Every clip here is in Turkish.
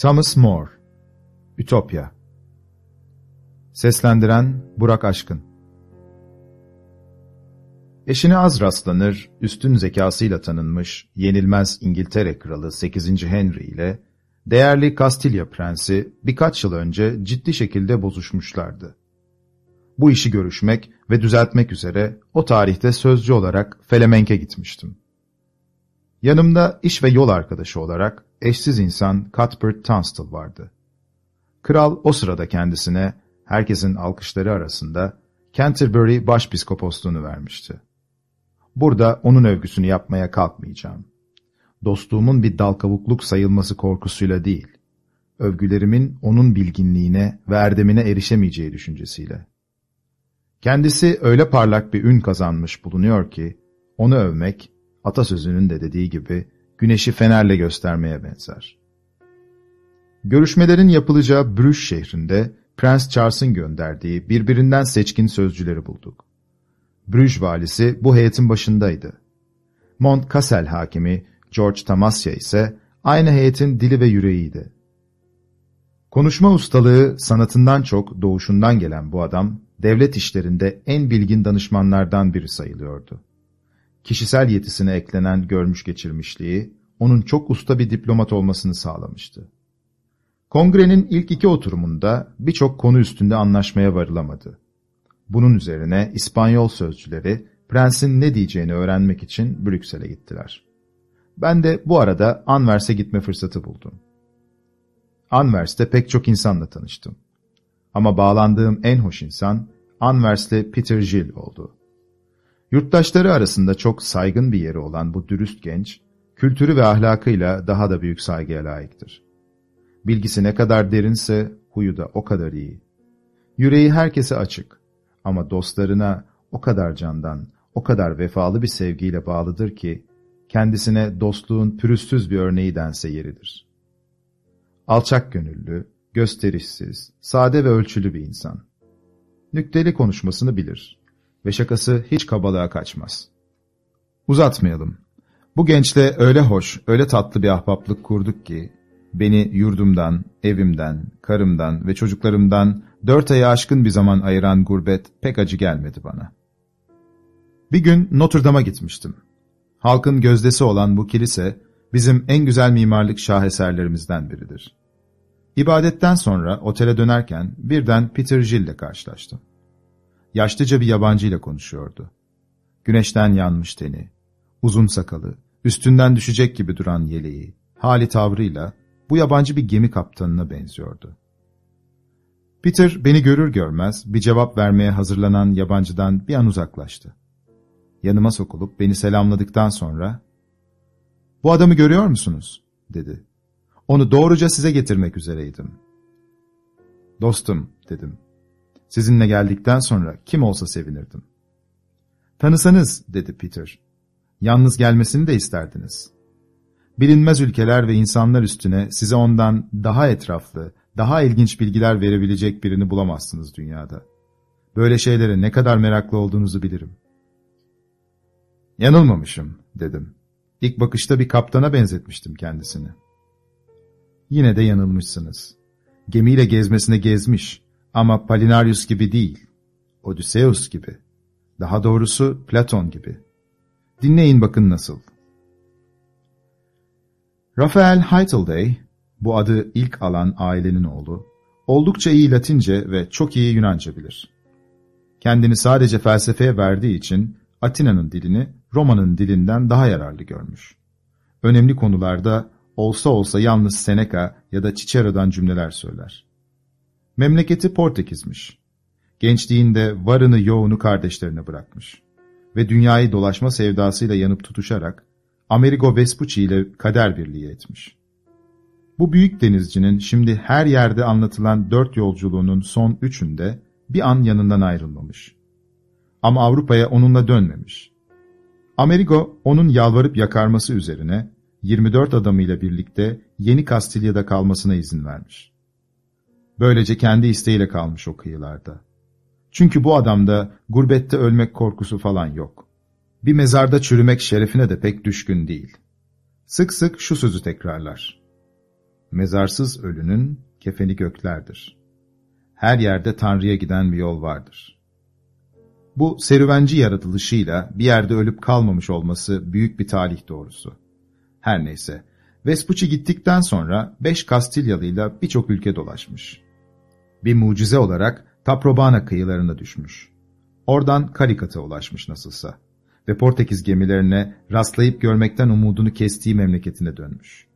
Thomas More Ütopya Seslendiren Burak Aşkın Eşine az rastlanır, üstün zekasıyla tanınmış, yenilmez İngiltere Kralı 8. Henry ile değerli Kastilya Prensi birkaç yıl önce ciddi şekilde bozuşmuşlardı. Bu işi görüşmek ve düzeltmek üzere o tarihte sözcü olarak Felemenk'e gitmiştim. Yanımda iş ve yol arkadaşı olarak eşsiz insan Cuthbert Tunstall vardı. Kral o sırada kendisine, herkesin alkışları arasında, Canterbury başpiskoposluğunu vermişti. Burada onun övgüsünü yapmaya kalkmayacağım. Dostluğumun bir dalkavukluk sayılması korkusuyla değil, övgülerimin onun bilginliğine ve erdemine erişemeyeceği düşüncesiyle. Kendisi öyle parlak bir ün kazanmış bulunuyor ki, onu övmek, atasözünün de dediği gibi, güneşi fenerle göstermeye benzer. Görüşmelerin yapılacağı Brüş şehrinde Prens Charles'ın gönderdiği birbirinden seçkin sözcüleri bulduk. Brüj valisi bu heyetin başındaydı. Mont hakimi George Tamasya ise aynı heyetin dili ve yüreğiydi. Konuşma ustalığı sanatından çok doğuşundan gelen bu adam, devlet işlerinde en bilgin danışmanlardan biri sayılıyordu. Kişisel yetisine eklenen görmüş geçirmişliği, onun çok usta bir diplomat olmasını sağlamıştı. Kongrenin ilk iki oturumunda birçok konu üstünde anlaşmaya varılamadı. Bunun üzerine İspanyol sözcüleri prensin ne diyeceğini öğrenmek için Brüksel'e gittiler. Ben de bu arada Anvers'e gitme fırsatı buldum. Anvers'te pek çok insanla tanıştım. Ama bağlandığım en hoş insan Anvers'le Peter Gill oldu. Yurttaşları arasında çok saygın bir yeri olan bu dürüst genç, kültürü ve ahlakıyla daha da büyük saygıya layıktır. Bilgisi ne kadar derinse huyu da o kadar iyi. Yüreği herkese açık ama dostlarına o kadar candan, o kadar vefalı bir sevgiyle bağlıdır ki, kendisine dostluğun pürüzsüz bir örneği dense yeridir. Alçak gönüllü, gösterişsiz, sade ve ölçülü bir insan. Nükteli konuşmasını bilir ve şakası hiç kabalığa kaçmaz. Uzatmayalım. Bu gençle öyle hoş, öyle tatlı bir ahbaplık kurduk ki, beni yurdumdan, evimden, karımdan ve çocuklarımdan dört aya aşkın bir zaman ayıran gurbet pek acı gelmedi bana. Bir gün Notre Dame'a gitmiştim. Halkın gözdesi olan bu kilise, bizim en güzel mimarlık şaheserlerimizden biridir. İbadetten sonra otele dönerken birden Peter Gill ile karşılaştım. Yaşlıca bir yabancı ile konuşuyordu. Güneşten yanmış teni, uzun sakalı, üstünden düşecek gibi duran yeleği, hali tavrıyla bu yabancı bir gemi kaptanına benziyordu. Peter beni görür görmez bir cevap vermeye hazırlanan yabancıdan bir an uzaklaştı. Yanıma sokulup beni selamladıktan sonra ''Bu adamı görüyor musunuz?'' dedi. ''Onu doğruca size getirmek üzereydim.'' ''Dostum'' dedim. ''Sizinle geldikten sonra kim olsa sevinirdim.'' ''Tanısanız'' dedi Peter. ''Yalnız gelmesini de isterdiniz.'' bilinmez ülkeler ve insanlar üstüne size ondan daha etraflı, daha ilginç bilgiler verebilecek birini bulamazsınız dünyada. Böyle şeylere ne kadar meraklı olduğunuzu bilirim. Yanılmamışım, dedim. İlk bakışta bir kaptana benzetmiştim kendisini. Yine de yanılmışsınız. Gemiyle gezmesine gezmiş ama Palinarius gibi değil, Odysseus gibi. Daha doğrusu Platon gibi. Dinleyin bakın nasıl. Raphael Heitelday, bu adı ilk alan ailenin oğlu, oldukça iyi Latince ve çok iyi Yunanca bilir. Kendini sadece felsefeye verdiği için Atina'nın dilini Roma'nın dilinden daha yararlı görmüş. Önemli konularda olsa olsa yalnız Seneca ya da Cicero'dan cümleler söyler. Memleketi Portekizmiş. Gençliğinde varını yoğunu kardeşlerine bırakmış. Ve dünyayı dolaşma sevdasıyla yanıp tutuşarak Amerigo Vespucci ile kader birliği etmiş. Bu büyük denizcinin şimdi her yerde anlatılan dört yolculuğunun son üçünde bir an yanından ayrılmamış. Ama Avrupa'ya onunla dönmemiş. Amerigo onun yalvarıp yakarması üzerine 24 adamıyla birlikte yeni Kastilya'da kalmasına izin vermiş. Böylece kendi isteğiyle kalmış o kıyılarda. Çünkü bu adamda gurbette ölmek korkusu falan yok bir mezarda çürümek şerefine de pek düşkün değil. Sık sık şu sözü tekrarlar. Mezarsız ölünün kefeni göklerdir. Her yerde Tanrı'ya giden bir yol vardır. Bu serüvenci yaratılışıyla bir yerde ölüp kalmamış olması büyük bir talih doğrusu. Her neyse, Vespucci gittikten sonra beş Kastilyalıyla birçok ülke dolaşmış. Bir mucize olarak Taprobana kıyılarına düşmüş. Oradan Karikat'a ulaşmış nasılsa ve Portekiz gemilerine rastlayıp görmekten umudunu kestiği memleketine dönmüş.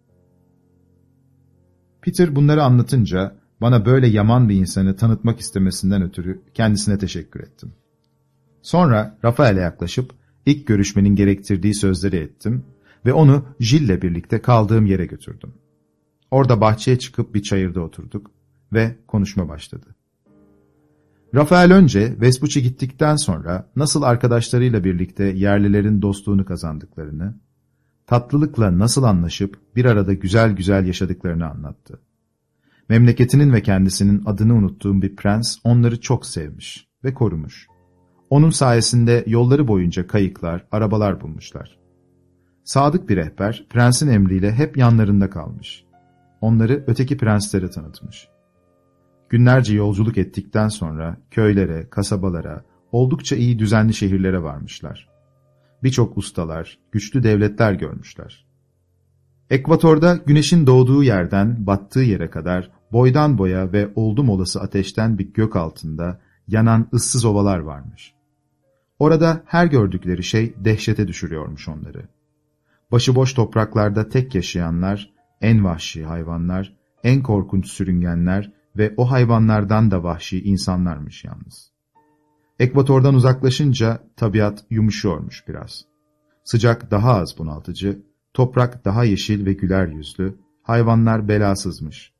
Peter bunları anlatınca bana böyle yaman bir insanı tanıtmak istemesinden ötürü kendisine teşekkür ettim. Sonra Rafael'e yaklaşıp ilk görüşmenin gerektirdiği sözleri ettim ve onu Jill'le birlikte kaldığım yere götürdüm. Orada bahçeye çıkıp bir çayırda oturduk ve konuşma başladı. Rafael önce Vespucci gittikten sonra nasıl arkadaşlarıyla birlikte yerlilerin dostluğunu kazandıklarını, tatlılıkla nasıl anlaşıp bir arada güzel güzel yaşadıklarını anlattı. Memleketinin ve kendisinin adını unuttuğum bir prens onları çok sevmiş ve korumuş. Onun sayesinde yolları boyunca kayıklar, arabalar bulmuşlar. Sadık bir rehber, prensin emriyle hep yanlarında kalmış. Onları öteki prenslere tanıtmış. Günlerce yolculuk ettikten sonra köylere, kasabalara, oldukça iyi düzenli şehirlere varmışlar. Birçok ustalar, güçlü devletler görmüşler. Ekvatorda güneşin doğduğu yerden battığı yere kadar boydan boya ve oldum olası ateşten bir gök altında yanan ıssız ovalar varmış. Orada her gördükleri şey dehşete düşürüyormuş onları. Başıboş topraklarda tek yaşayanlar, en vahşi hayvanlar, en korkunç sürüngenler ve o hayvanlardan da vahşi insanlarmış yalnız. Ekvatordan uzaklaşınca tabiat yumuşuyormuş biraz. Sıcak daha az bunaltıcı, toprak daha yeşil ve güler yüzlü, hayvanlar belasızmış.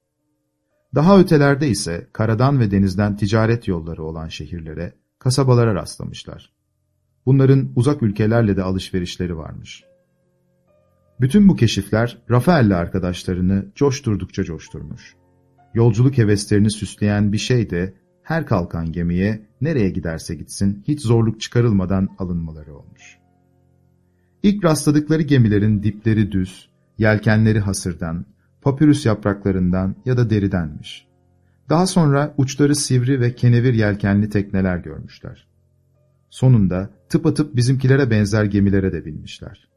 Daha ötelerde ise karadan ve denizden ticaret yolları olan şehirlere, kasabalara rastlamışlar. Bunların uzak ülkelerle de alışverişleri varmış. Bütün bu keşifler Rafael'le arkadaşlarını coşturdukça coşturmuş. Yolculuk heveslerini süsleyen bir şey de her kalkan gemiye nereye giderse gitsin hiç zorluk çıkarılmadan alınmaları olmuş. İlk rastladıkları gemilerin dipleri düz, yelkenleri hasırdan, papyrus yapraklarından ya da deridenmiş. Daha sonra uçları sivri ve kenevir yelkenli tekneler görmüşler. Sonunda tıpatıp bizimkilere benzer gemilere de binmişler.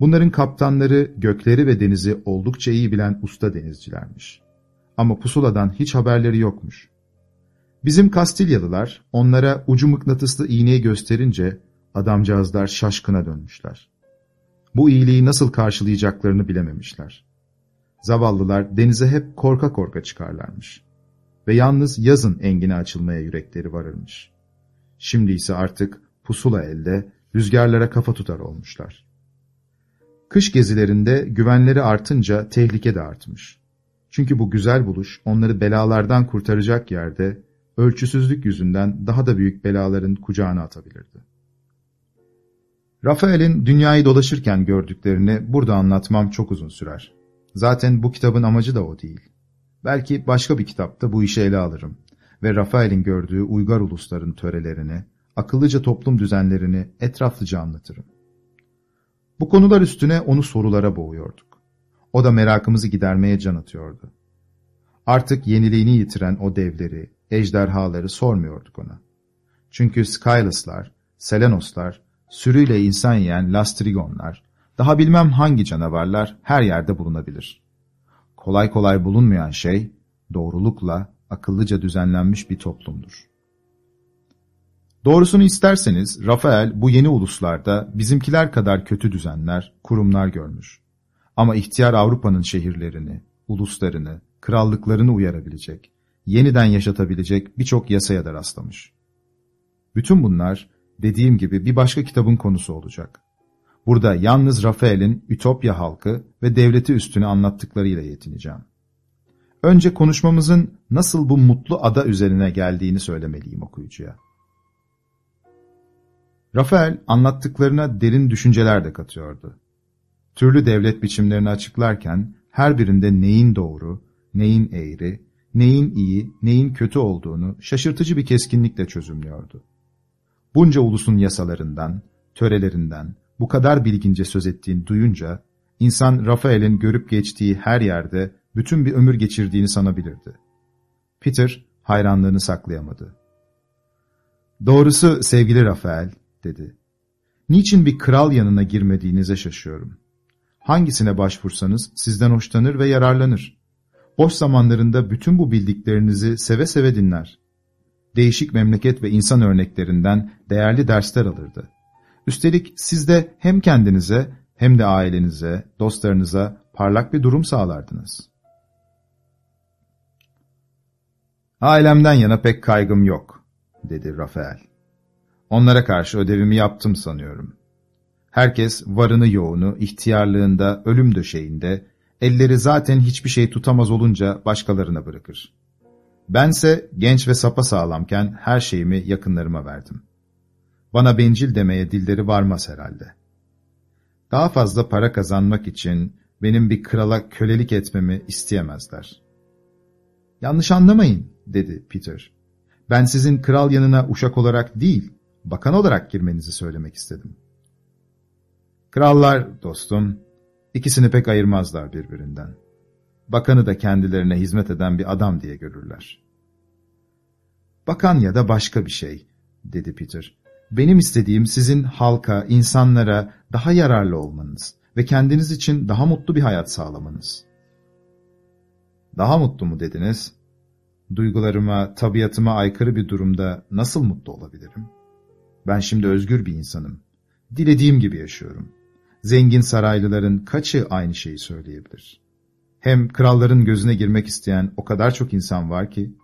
Bunların kaptanları gökleri ve denizi oldukça iyi bilen usta denizcilermiş. Ama pusuladan hiç haberleri yokmuş. Bizim Kastilyalılar onlara ucu mıknatıslı iğneyi gösterince adamcağızlar şaşkına dönmüşler. Bu iyiliği nasıl karşılayacaklarını bilememişler. Zavallılar denize hep korka korka çıkarlarmış. Ve yalnız yazın engine açılmaya yürekleri varırmış. Şimdi ise artık pusula elde rüzgarlara kafa tutar olmuşlar. Kış gezilerinde güvenleri artınca tehlike de artmış. Çünkü bu güzel buluş onları belalardan kurtaracak yerde ölçüsüzlük yüzünden daha da büyük belaların kucağına atabilirdi. Rafael'in dünyayı dolaşırken gördüklerini burada anlatmam çok uzun sürer. Zaten bu kitabın amacı da o değil. Belki başka bir kitapta bu işi ele alırım ve Rafael'in gördüğü uygar ulusların törelerini, akıllıca toplum düzenlerini etraflıca anlatırım. Bu konular üstüne onu sorulara boğuyorduk. O da merakımızı gidermeye can atıyordu. Artık yeniliğini yitiren o devleri, ejderhaları sormuyorduk ona. Çünkü Skylus'lar, Selenos'lar, sürüyle insan yiyen Lastrigonlar, daha bilmem hangi canavarlar her yerde bulunabilir. Kolay kolay bulunmayan şey, doğrulukla, akıllıca düzenlenmiş bir toplumdur. Doğrusunu isterseniz, Rafael bu yeni uluslarda bizimkiler kadar kötü düzenler, kurumlar görmüş. Ama ihtiyar Avrupa'nın şehirlerini, uluslarını, krallıklarını uyarabilecek, yeniden yaşatabilecek birçok yasaya da rastlamış. Bütün bunlar, dediğim gibi bir başka kitabın konusu olacak. Burada yalnız Rafael'in Ütopya halkı ve devleti üstüne anlattıklarıyla yetineceğim. Önce konuşmamızın nasıl bu mutlu ada üzerine geldiğini söylemeliyim okuyucuya. Rafael anlattıklarına derin düşünceler de katıyordu. Türlü devlet biçimlerini açıklarken her birinde neyin doğru, neyin eğri, neyin iyi, neyin kötü olduğunu şaşırtıcı bir keskinlikle çözümlüyordu. Bunca ulusun yasalarından, törelerinden bu kadar bilgince söz ettiğini duyunca, insan Rafael'in görüp geçtiği her yerde bütün bir ömür geçirdiğini sanabilirdi. Peter hayranlığını saklayamadı. Doğrusu sevgili Rafael, dedi. Niçin bir kral yanına girmediğinize şaşıyorum. Hangisine başvursanız sizden hoşlanır ve yararlanır. Boş zamanlarında bütün bu bildiklerinizi seve seve dinler. Değişik memleket ve insan örneklerinden değerli dersler alırdı. Üstelik siz de hem kendinize hem de ailenize, dostlarınıza parlak bir durum sağlardınız. Ailemden yana pek kaygım yok, dedi Rafael. Onlara karşı ödevimi yaptım sanıyorum. Herkes varını yoğunu, ihtiyarlığında, ölüm döşeğinde, elleri zaten hiçbir şey tutamaz olunca başkalarına bırakır. Bense genç ve sapa sağlamken her şeyimi yakınlarıma verdim. Bana bencil demeye dilleri varmaz herhalde. Daha fazla para kazanmak için benim bir krala kölelik etmemi isteyemezler. Yanlış anlamayın, dedi Peter. Ben sizin kral yanına uşak olarak değil, bakan olarak girmenizi söylemek istedim. Krallar, dostum, ikisini pek ayırmazlar birbirinden. Bakanı da kendilerine hizmet eden bir adam diye görürler. Bakan ya da başka bir şey, dedi Peter. Benim istediğim sizin halka, insanlara daha yararlı olmanız ve kendiniz için daha mutlu bir hayat sağlamanız. Daha mutlu mu dediniz? Duygularıma, tabiatıma aykırı bir durumda nasıl mutlu olabilirim? Ben şimdi özgür bir insanım. Dilediğim gibi yaşıyorum. Zengin saraylıların kaçı aynı şeyi söyleyebilir? Hem kralların gözüne girmek isteyen o kadar çok insan var ki,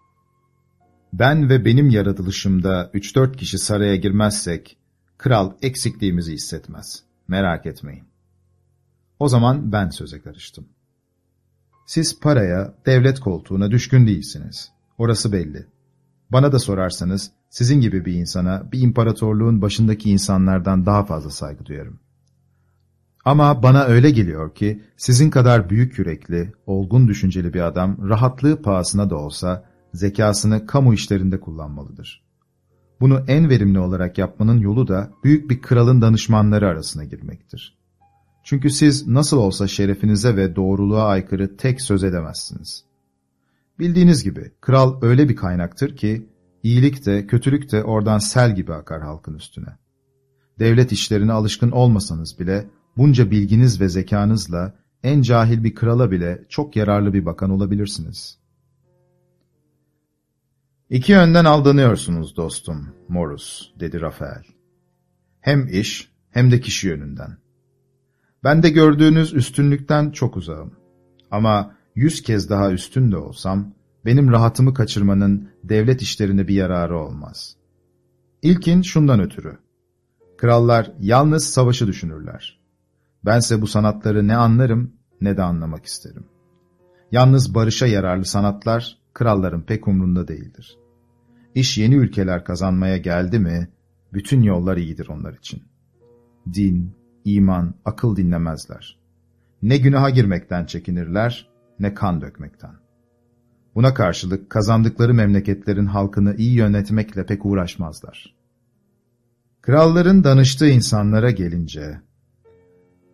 ben ve benim yaratılışımda 3-4 kişi saraya girmezsek, kral eksikliğimizi hissetmez. Merak etmeyin. O zaman ben söze karıştım. Siz paraya, devlet koltuğuna düşkün değilsiniz. Orası belli. Bana da sorarsanız, sizin gibi bir insana bir imparatorluğun başındaki insanlardan daha fazla saygı duyarım. Ama bana öyle geliyor ki, sizin kadar büyük yürekli, olgun düşünceli bir adam, rahatlığı pahasına da olsa, zekasını kamu işlerinde kullanmalıdır. Bunu en verimli olarak yapmanın yolu da büyük bir kralın danışmanları arasına girmektir. Çünkü siz nasıl olsa şerefinize ve doğruluğa aykırı tek söz edemezsiniz. Bildiğiniz gibi kral öyle bir kaynaktır ki iyilik de kötülük de oradan sel gibi akar halkın üstüne. Devlet işlerine alışkın olmasanız bile bunca bilginiz ve zekanızla en cahil bir krala bile çok yararlı bir bakan olabilirsiniz. İki yönden aldanıyorsunuz dostum, Morus, dedi Rafael. Hem iş hem de kişi yönünden. Ben de gördüğünüz üstünlükten çok uzağım. Ama yüz kez daha üstün de olsam, benim rahatımı kaçırmanın devlet işlerine bir yararı olmaz. İlkin şundan ötürü. Krallar yalnız savaşı düşünürler. Bense bu sanatları ne anlarım ne de anlamak isterim. Yalnız barışa yararlı sanatlar kralların pek umrunda değildir. İş yeni ülkeler kazanmaya geldi mi, bütün yollar iyidir onlar için. Din, iman, akıl dinlemezler. Ne günaha girmekten çekinirler, ne kan dökmekten. Buna karşılık kazandıkları memleketlerin halkını iyi yönetmekle pek uğraşmazlar. Kralların danıştığı insanlara gelince,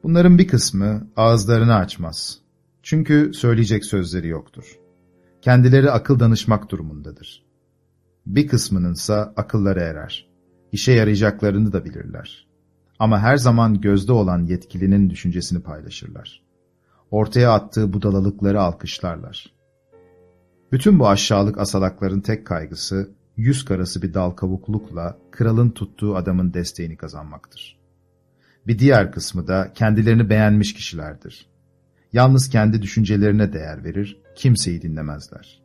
bunların bir kısmı ağızlarını açmaz. Çünkü söyleyecek sözleri yoktur. Kendileri akıl danışmak durumundadır. Bir kısmınınsa akılları erer. İşe yarayacaklarını da bilirler. Ama her zaman gözde olan yetkilinin düşüncesini paylaşırlar. Ortaya attığı budalalıkları alkışlarlar. Bütün bu aşağılık asalakların tek kaygısı, yüz karası bir dal kavuklukla kralın tuttuğu adamın desteğini kazanmaktır. Bir diğer kısmı da kendilerini beğenmiş kişilerdir. Yalnız kendi düşüncelerine değer verir, kimseyi dinlemezler.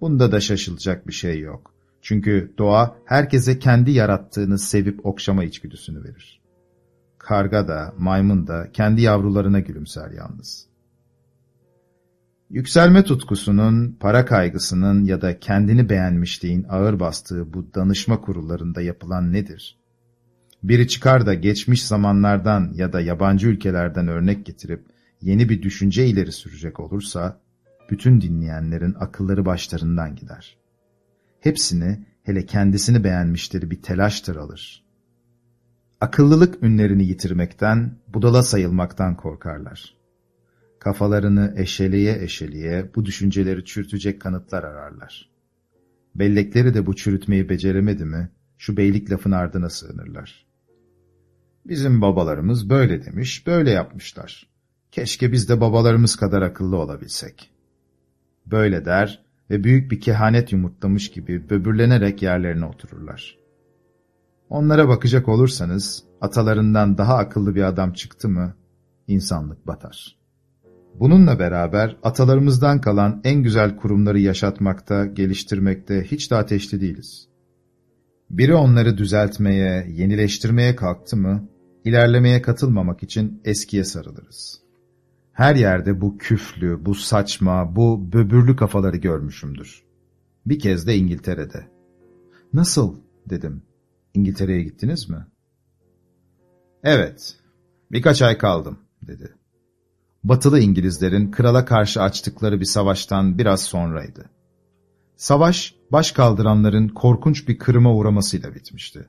Bunda da şaşılacak bir şey yok. Çünkü doğa herkese kendi yarattığını sevip okşama içgüdüsünü verir. Karga da, maymun da kendi yavrularına gülümser yalnız. Yükselme tutkusunun, para kaygısının ya da kendini beğenmişliğin ağır bastığı bu danışma kurullarında yapılan nedir? Biri çıkar da geçmiş zamanlardan ya da yabancı ülkelerden örnek getirip yeni bir düşünce ileri sürecek olursa, bütün dinleyenlerin akılları başlarından gider. Hepsini, hele kendisini beğenmişleri bir telaştır alır. Akıllılık ünlerini yitirmekten, budala sayılmaktan korkarlar. Kafalarını eşeleye eşeleye bu düşünceleri çürütecek kanıtlar ararlar. Bellekleri de bu çürütmeyi beceremedi mi, şu beylik lafın ardına sığınırlar. Bizim babalarımız böyle demiş, böyle yapmışlar. Keşke biz de babalarımız kadar akıllı olabilsek. Böyle der ve büyük bir kehanet yumurtlamış gibi böbürlenerek yerlerine otururlar. Onlara bakacak olursanız, atalarından daha akıllı bir adam çıktı mı, insanlık batar. Bununla beraber atalarımızdan kalan en güzel kurumları yaşatmakta, geliştirmekte hiç de ateşli değiliz. Biri onları düzeltmeye, yenileştirmeye kalktı mı, ilerlemeye katılmamak için eskiye sarılırız. Her yerde bu küflü, bu saçma, bu böbürlü kafaları görmüşümdür. Bir kez de İngiltere'de. Nasıl, dedim. İngiltere'ye gittiniz mi? Evet, birkaç ay kaldım, dedi. Batılı İngilizlerin krala karşı açtıkları bir savaştan biraz sonraydı. Savaş, baş kaldıranların korkunç bir kırıma uğramasıyla bitmişti.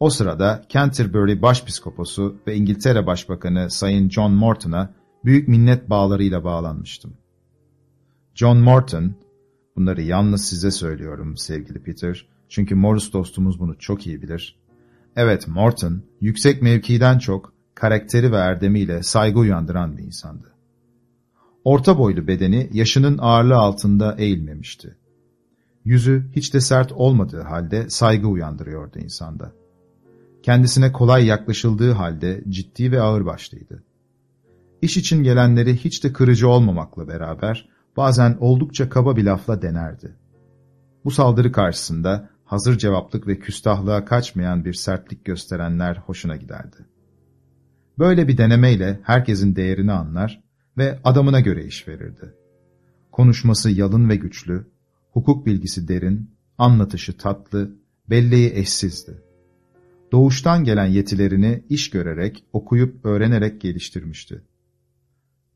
O sırada Canterbury Başpiskoposu ve İngiltere Başbakanı Sayın John Morton'a büyük minnet bağlarıyla bağlanmıştım. John Morton, bunları yalnız size söylüyorum sevgili Peter, çünkü Morris dostumuz bunu çok iyi bilir. Evet Morton, yüksek mevkiden çok karakteri ve erdemiyle saygı uyandıran bir insandı. Orta boylu bedeni yaşının ağırlığı altında eğilmemişti. Yüzü hiç de sert olmadığı halde saygı uyandırıyordu insanda. Kendisine kolay yaklaşıldığı halde ciddi ve ağırbaşlıydı. İş için gelenleri hiç de kırıcı olmamakla beraber bazen oldukça kaba bir lafla denerdi. Bu saldırı karşısında hazır cevaplık ve küstahlığa kaçmayan bir sertlik gösterenler hoşuna giderdi. Böyle bir denemeyle herkesin değerini anlar ve adamına göre iş verirdi. Konuşması yalın ve güçlü, hukuk bilgisi derin, anlatışı tatlı, belleği eşsizdi. Doğuştan gelen yetilerini iş görerek, okuyup, öğrenerek geliştirmişti.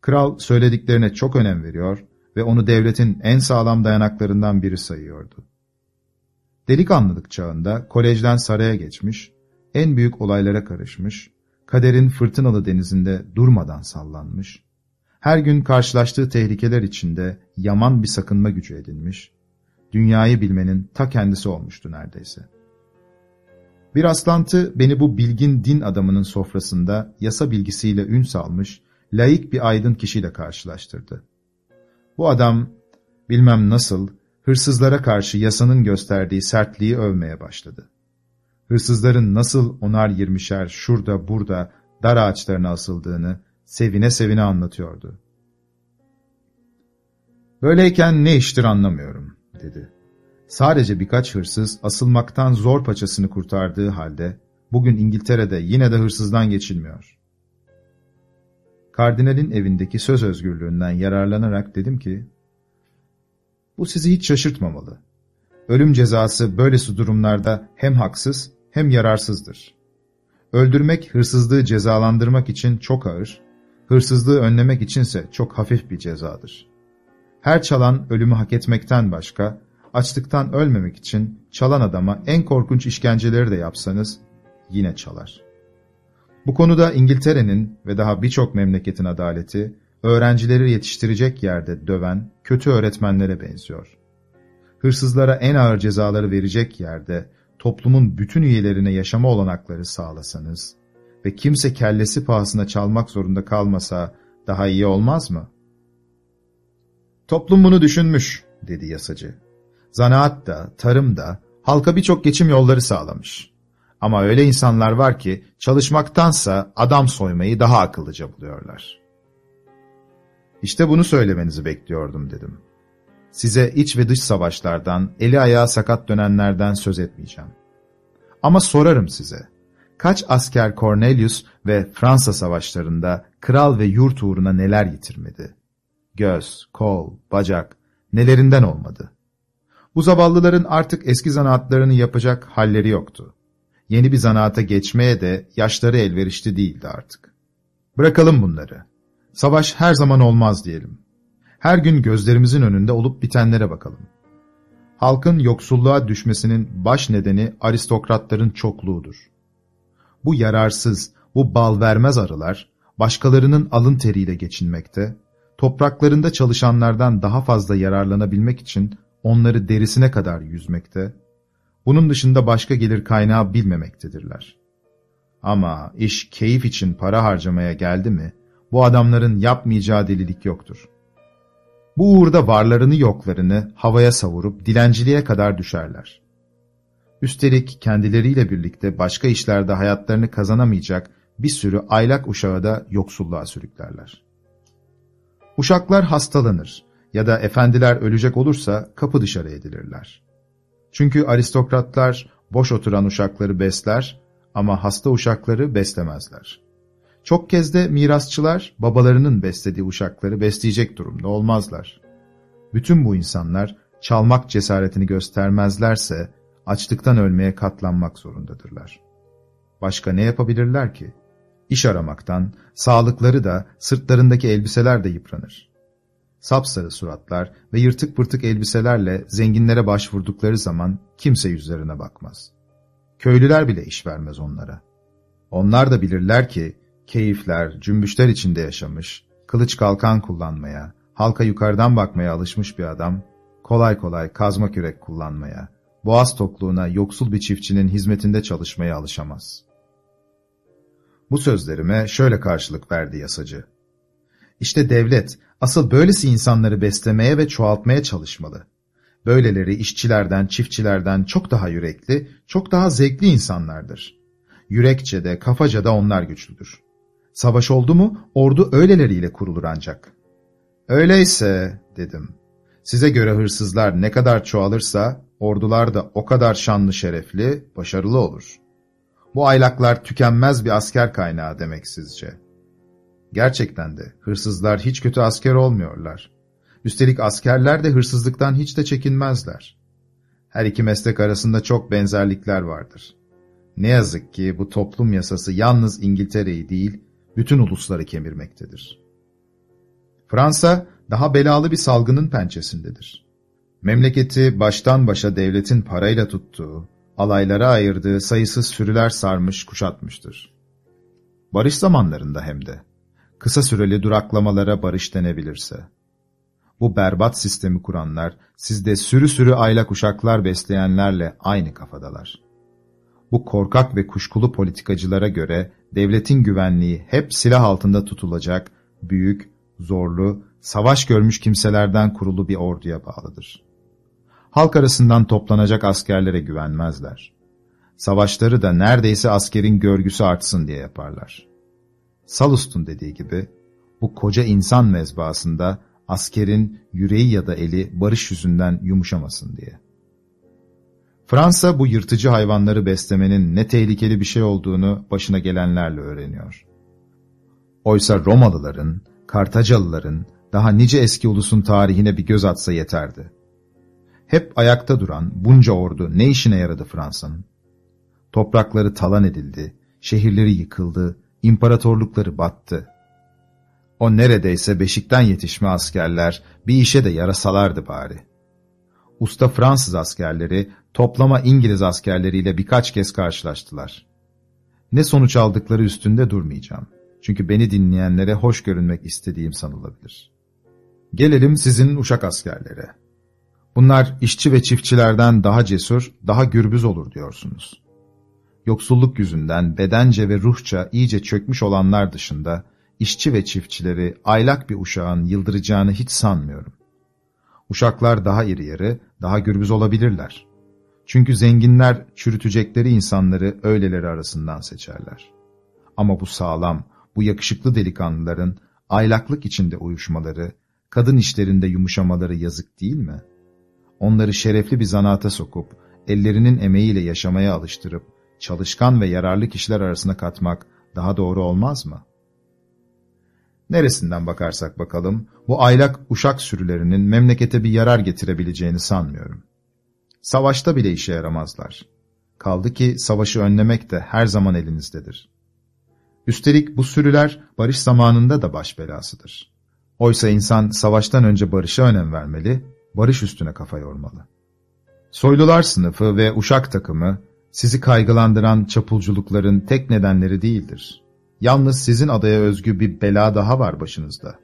Kral söylediklerine çok önem veriyor ve onu devletin en sağlam dayanaklarından biri sayıyordu. Delikanlılık çağında kolejden saraya geçmiş, en büyük olaylara karışmış, kaderin fırtınalı denizinde durmadan sallanmış, her gün karşılaştığı tehlikeler içinde yaman bir sakınma gücü edinmiş, dünyayı bilmenin ta kendisi olmuştu neredeyse. Bir rastlantı beni bu bilgin din adamının sofrasında yasa bilgisiyle ün salmış, laik bir aydın kişiyle karşılaştırdı. Bu adam, bilmem nasıl, hırsızlara karşı yasanın gösterdiği sertliği övmeye başladı. Hırsızların nasıl onar yirmişer şurada burada dar ağaçlarına asıldığını sevine sevine anlatıyordu. Böyleyken ne iştir anlamıyorum, dedi. Sadece birkaç hırsız asılmaktan zor paçasını kurtardığı halde bugün İngiltere'de yine de hırsızdan geçilmiyor. Kardinalin evindeki söz özgürlüğünden yararlanarak dedim ki, bu sizi hiç şaşırtmamalı. Ölüm cezası böylesi durumlarda hem haksız hem yararsızdır. Öldürmek hırsızlığı cezalandırmak için çok ağır, hırsızlığı önlemek içinse çok hafif bir cezadır. Her çalan ölümü hak etmekten başka, açlıktan ölmemek için çalan adama en korkunç işkenceleri de yapsanız yine çalar. Bu konuda İngiltere'nin ve daha birçok memleketin adaleti, öğrencileri yetiştirecek yerde döven kötü öğretmenlere benziyor. Hırsızlara en ağır cezaları verecek yerde toplumun bütün üyelerine yaşama olanakları sağlasanız ve kimse kellesi pahasına çalmak zorunda kalmasa daha iyi olmaz mı? Toplum bunu düşünmüş, dedi yasacı. Zanaat da, tarım da, halka birçok geçim yolları sağlamış. Ama öyle insanlar var ki çalışmaktansa adam soymayı daha akıllıca buluyorlar. İşte bunu söylemenizi bekliyordum dedim. Size iç ve dış savaşlardan, eli ayağı sakat dönenlerden söz etmeyeceğim. Ama sorarım size, kaç asker Cornelius ve Fransa savaşlarında kral ve yurt uğruna neler yitirmedi? Göz, kol, bacak, nelerinden olmadı? Bu zavallıların artık eski zanaatlarını yapacak halleri yoktu. Yeni bir zanaata geçmeye de yaşları elverişli değildi artık. Bırakalım bunları. Savaş her zaman olmaz diyelim. Her gün gözlerimizin önünde olup bitenlere bakalım. Halkın yoksulluğa düşmesinin baş nedeni aristokratların çokluğudur. Bu yararsız, bu bal vermez arılar, başkalarının alın teriyle geçinmekte, topraklarında çalışanlardan daha fazla yararlanabilmek için onları derisine kadar yüzmekte, bunun dışında başka gelir kaynağı bilmemektedirler. Ama iş keyif için para harcamaya geldi mi, bu adamların yapmayacağı delilik yoktur. Bu uğurda varlarını yoklarını havaya savurup dilenciliğe kadar düşerler. Üstelik kendileriyle birlikte başka işlerde hayatlarını kazanamayacak bir sürü aylak uşağı da yoksulluğa sürüklerler. Uşaklar hastalanır ya da efendiler ölecek olursa kapı dışarı edilirler. Çünkü aristokratlar boş oturan uşakları besler ama hasta uşakları beslemezler. Çok kez de mirasçılar babalarının beslediği uşakları besleyecek durumda olmazlar. Bütün bu insanlar çalmak cesaretini göstermezlerse açlıktan ölmeye katlanmak zorundadırlar. Başka ne yapabilirler ki? İş aramaktan, sağlıkları da, sırtlarındaki elbiseler de yıpranır. Sapsarı suratlar ve yırtık pırtık elbiselerle zenginlere başvurdukları zaman kimse yüzlerine bakmaz. Köylüler bile iş vermez onlara. Onlar da bilirler ki, keyifler, cümbüşler içinde yaşamış, kılıç kalkan kullanmaya, halka yukarıdan bakmaya alışmış bir adam, kolay kolay kazma kürek kullanmaya, boğaz tokluğuna yoksul bir çiftçinin hizmetinde çalışmaya alışamaz. Bu sözlerime şöyle karşılık verdi yasacı. İşte devlet, asıl böylesi insanları beslemeye ve çoğaltmaya çalışmalı. Böyleleri işçilerden, çiftçilerden çok daha yürekli, çok daha zevkli insanlardır. Yürekçe de, kafaca da onlar güçlüdür. Savaş oldu mu, ordu öyleleriyle kurulur ancak. Öyleyse, dedim, size göre hırsızlar ne kadar çoğalırsa, ordular da o kadar şanlı şerefli, başarılı olur. Bu aylaklar tükenmez bir asker kaynağı demek sizce. Gerçekten de hırsızlar hiç kötü asker olmuyorlar. Üstelik askerler de hırsızlıktan hiç de çekinmezler. Her iki meslek arasında çok benzerlikler vardır. Ne yazık ki bu toplum yasası yalnız İngiltere'yi değil, bütün ulusları kemirmektedir. Fransa, daha belalı bir salgının pençesindedir. Memleketi baştan başa devletin parayla tuttuğu, alaylara ayırdığı sayısız sürüler sarmış, kuşatmıştır. Barış zamanlarında hem de. Kısa süreli duraklamalara barış denebilirse. Bu berbat sistemi kuranlar, sizde sürü sürü aylak uşaklar besleyenlerle aynı kafadalar. Bu korkak ve kuşkulu politikacılara göre devletin güvenliği hep silah altında tutulacak, büyük, zorlu, savaş görmüş kimselerden kurulu bir orduya bağlıdır halk arasından toplanacak askerlere güvenmezler. Savaşları da neredeyse askerin görgüsü artsın diye yaparlar. Salust'un dediği gibi, bu koca insan mezbasında askerin yüreği ya da eli barış yüzünden yumuşamasın diye. Fransa bu yırtıcı hayvanları beslemenin ne tehlikeli bir şey olduğunu başına gelenlerle öğreniyor. Oysa Romalıların, Kartacalıların, daha nice eski ulusun tarihine bir göz atsa yeterdi. Hep ayakta duran bunca ordu ne işine yaradı Fransa'nın? Toprakları talan edildi, şehirleri yıkıldı, imparatorlukları battı. O neredeyse beşikten yetişme askerler bir işe de yarasalardı bari. Usta Fransız askerleri toplama İngiliz askerleriyle birkaç kez karşılaştılar. Ne sonuç aldıkları üstünde durmayacağım. Çünkü beni dinleyenlere hoş görünmek istediğim sanılabilir. Gelelim sizin uşak askerlere. Bunlar işçi ve çiftçilerden daha cesur, daha gürbüz olur diyorsunuz. Yoksulluk yüzünden bedence ve ruhça iyice çökmüş olanlar dışında, işçi ve çiftçileri aylak bir uşağın yıldıracağını hiç sanmıyorum. Uşaklar daha iri yarı, daha gürbüz olabilirler. Çünkü zenginler çürütecekleri insanları öyleleri arasından seçerler. Ama bu sağlam, bu yakışıklı delikanlıların aylaklık içinde uyuşmaları, kadın işlerinde yumuşamaları yazık değil mi?'' onları şerefli bir zanaata sokup, ellerinin emeğiyle yaşamaya alıştırıp, çalışkan ve yararlı kişiler arasına katmak daha doğru olmaz mı? Neresinden bakarsak bakalım, bu aylak uşak sürülerinin memlekete bir yarar getirebileceğini sanmıyorum. Savaşta bile işe yaramazlar. Kaldı ki savaşı önlemek de her zaman elinizdedir. Üstelik bu sürüler barış zamanında da baş belasıdır. Oysa insan savaştan önce barışa önem vermeli, barış üstüne kafa yormalı. Soylular sınıfı ve uşak takımı sizi kaygılandıran çapulculukların tek nedenleri değildir. Yalnız sizin adaya özgü bir bela daha var başınızda.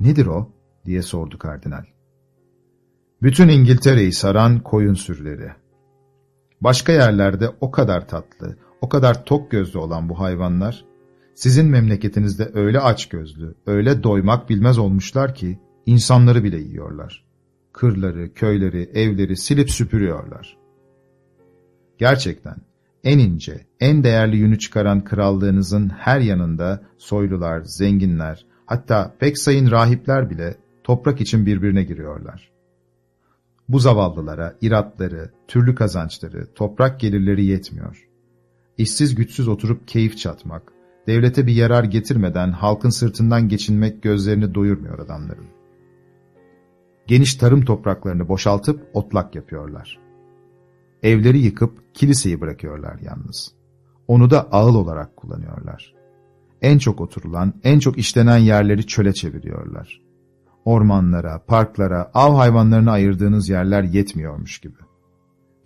Nedir o? diye sordu kardinal. Bütün İngiltere'yi saran koyun sürüleri. Başka yerlerde o kadar tatlı, o kadar tok gözlü olan bu hayvanlar, sizin memleketinizde öyle aç gözlü, öyle doymak bilmez olmuşlar ki, insanları bile yiyorlar. Kırları, köyleri, evleri silip süpürüyorlar. Gerçekten en ince, en değerli yünü çıkaran krallığınızın her yanında soylular, zenginler, hatta pek sayın rahipler bile toprak için birbirine giriyorlar. Bu zavallılara iratları, türlü kazançları, toprak gelirleri yetmiyor. İşsiz güçsüz oturup keyif çatmak, devlete bir yarar getirmeden halkın sırtından geçinmek gözlerini doyurmuyor adamların. Geniş tarım topraklarını boşaltıp otlak yapıyorlar. Evleri yıkıp kiliseyi bırakıyorlar yalnız. Onu da ağıl olarak kullanıyorlar. En çok oturulan, en çok işlenen yerleri çöle çeviriyorlar. Ormanlara, parklara, av hayvanlarına ayırdığınız yerler yetmiyormuş gibi.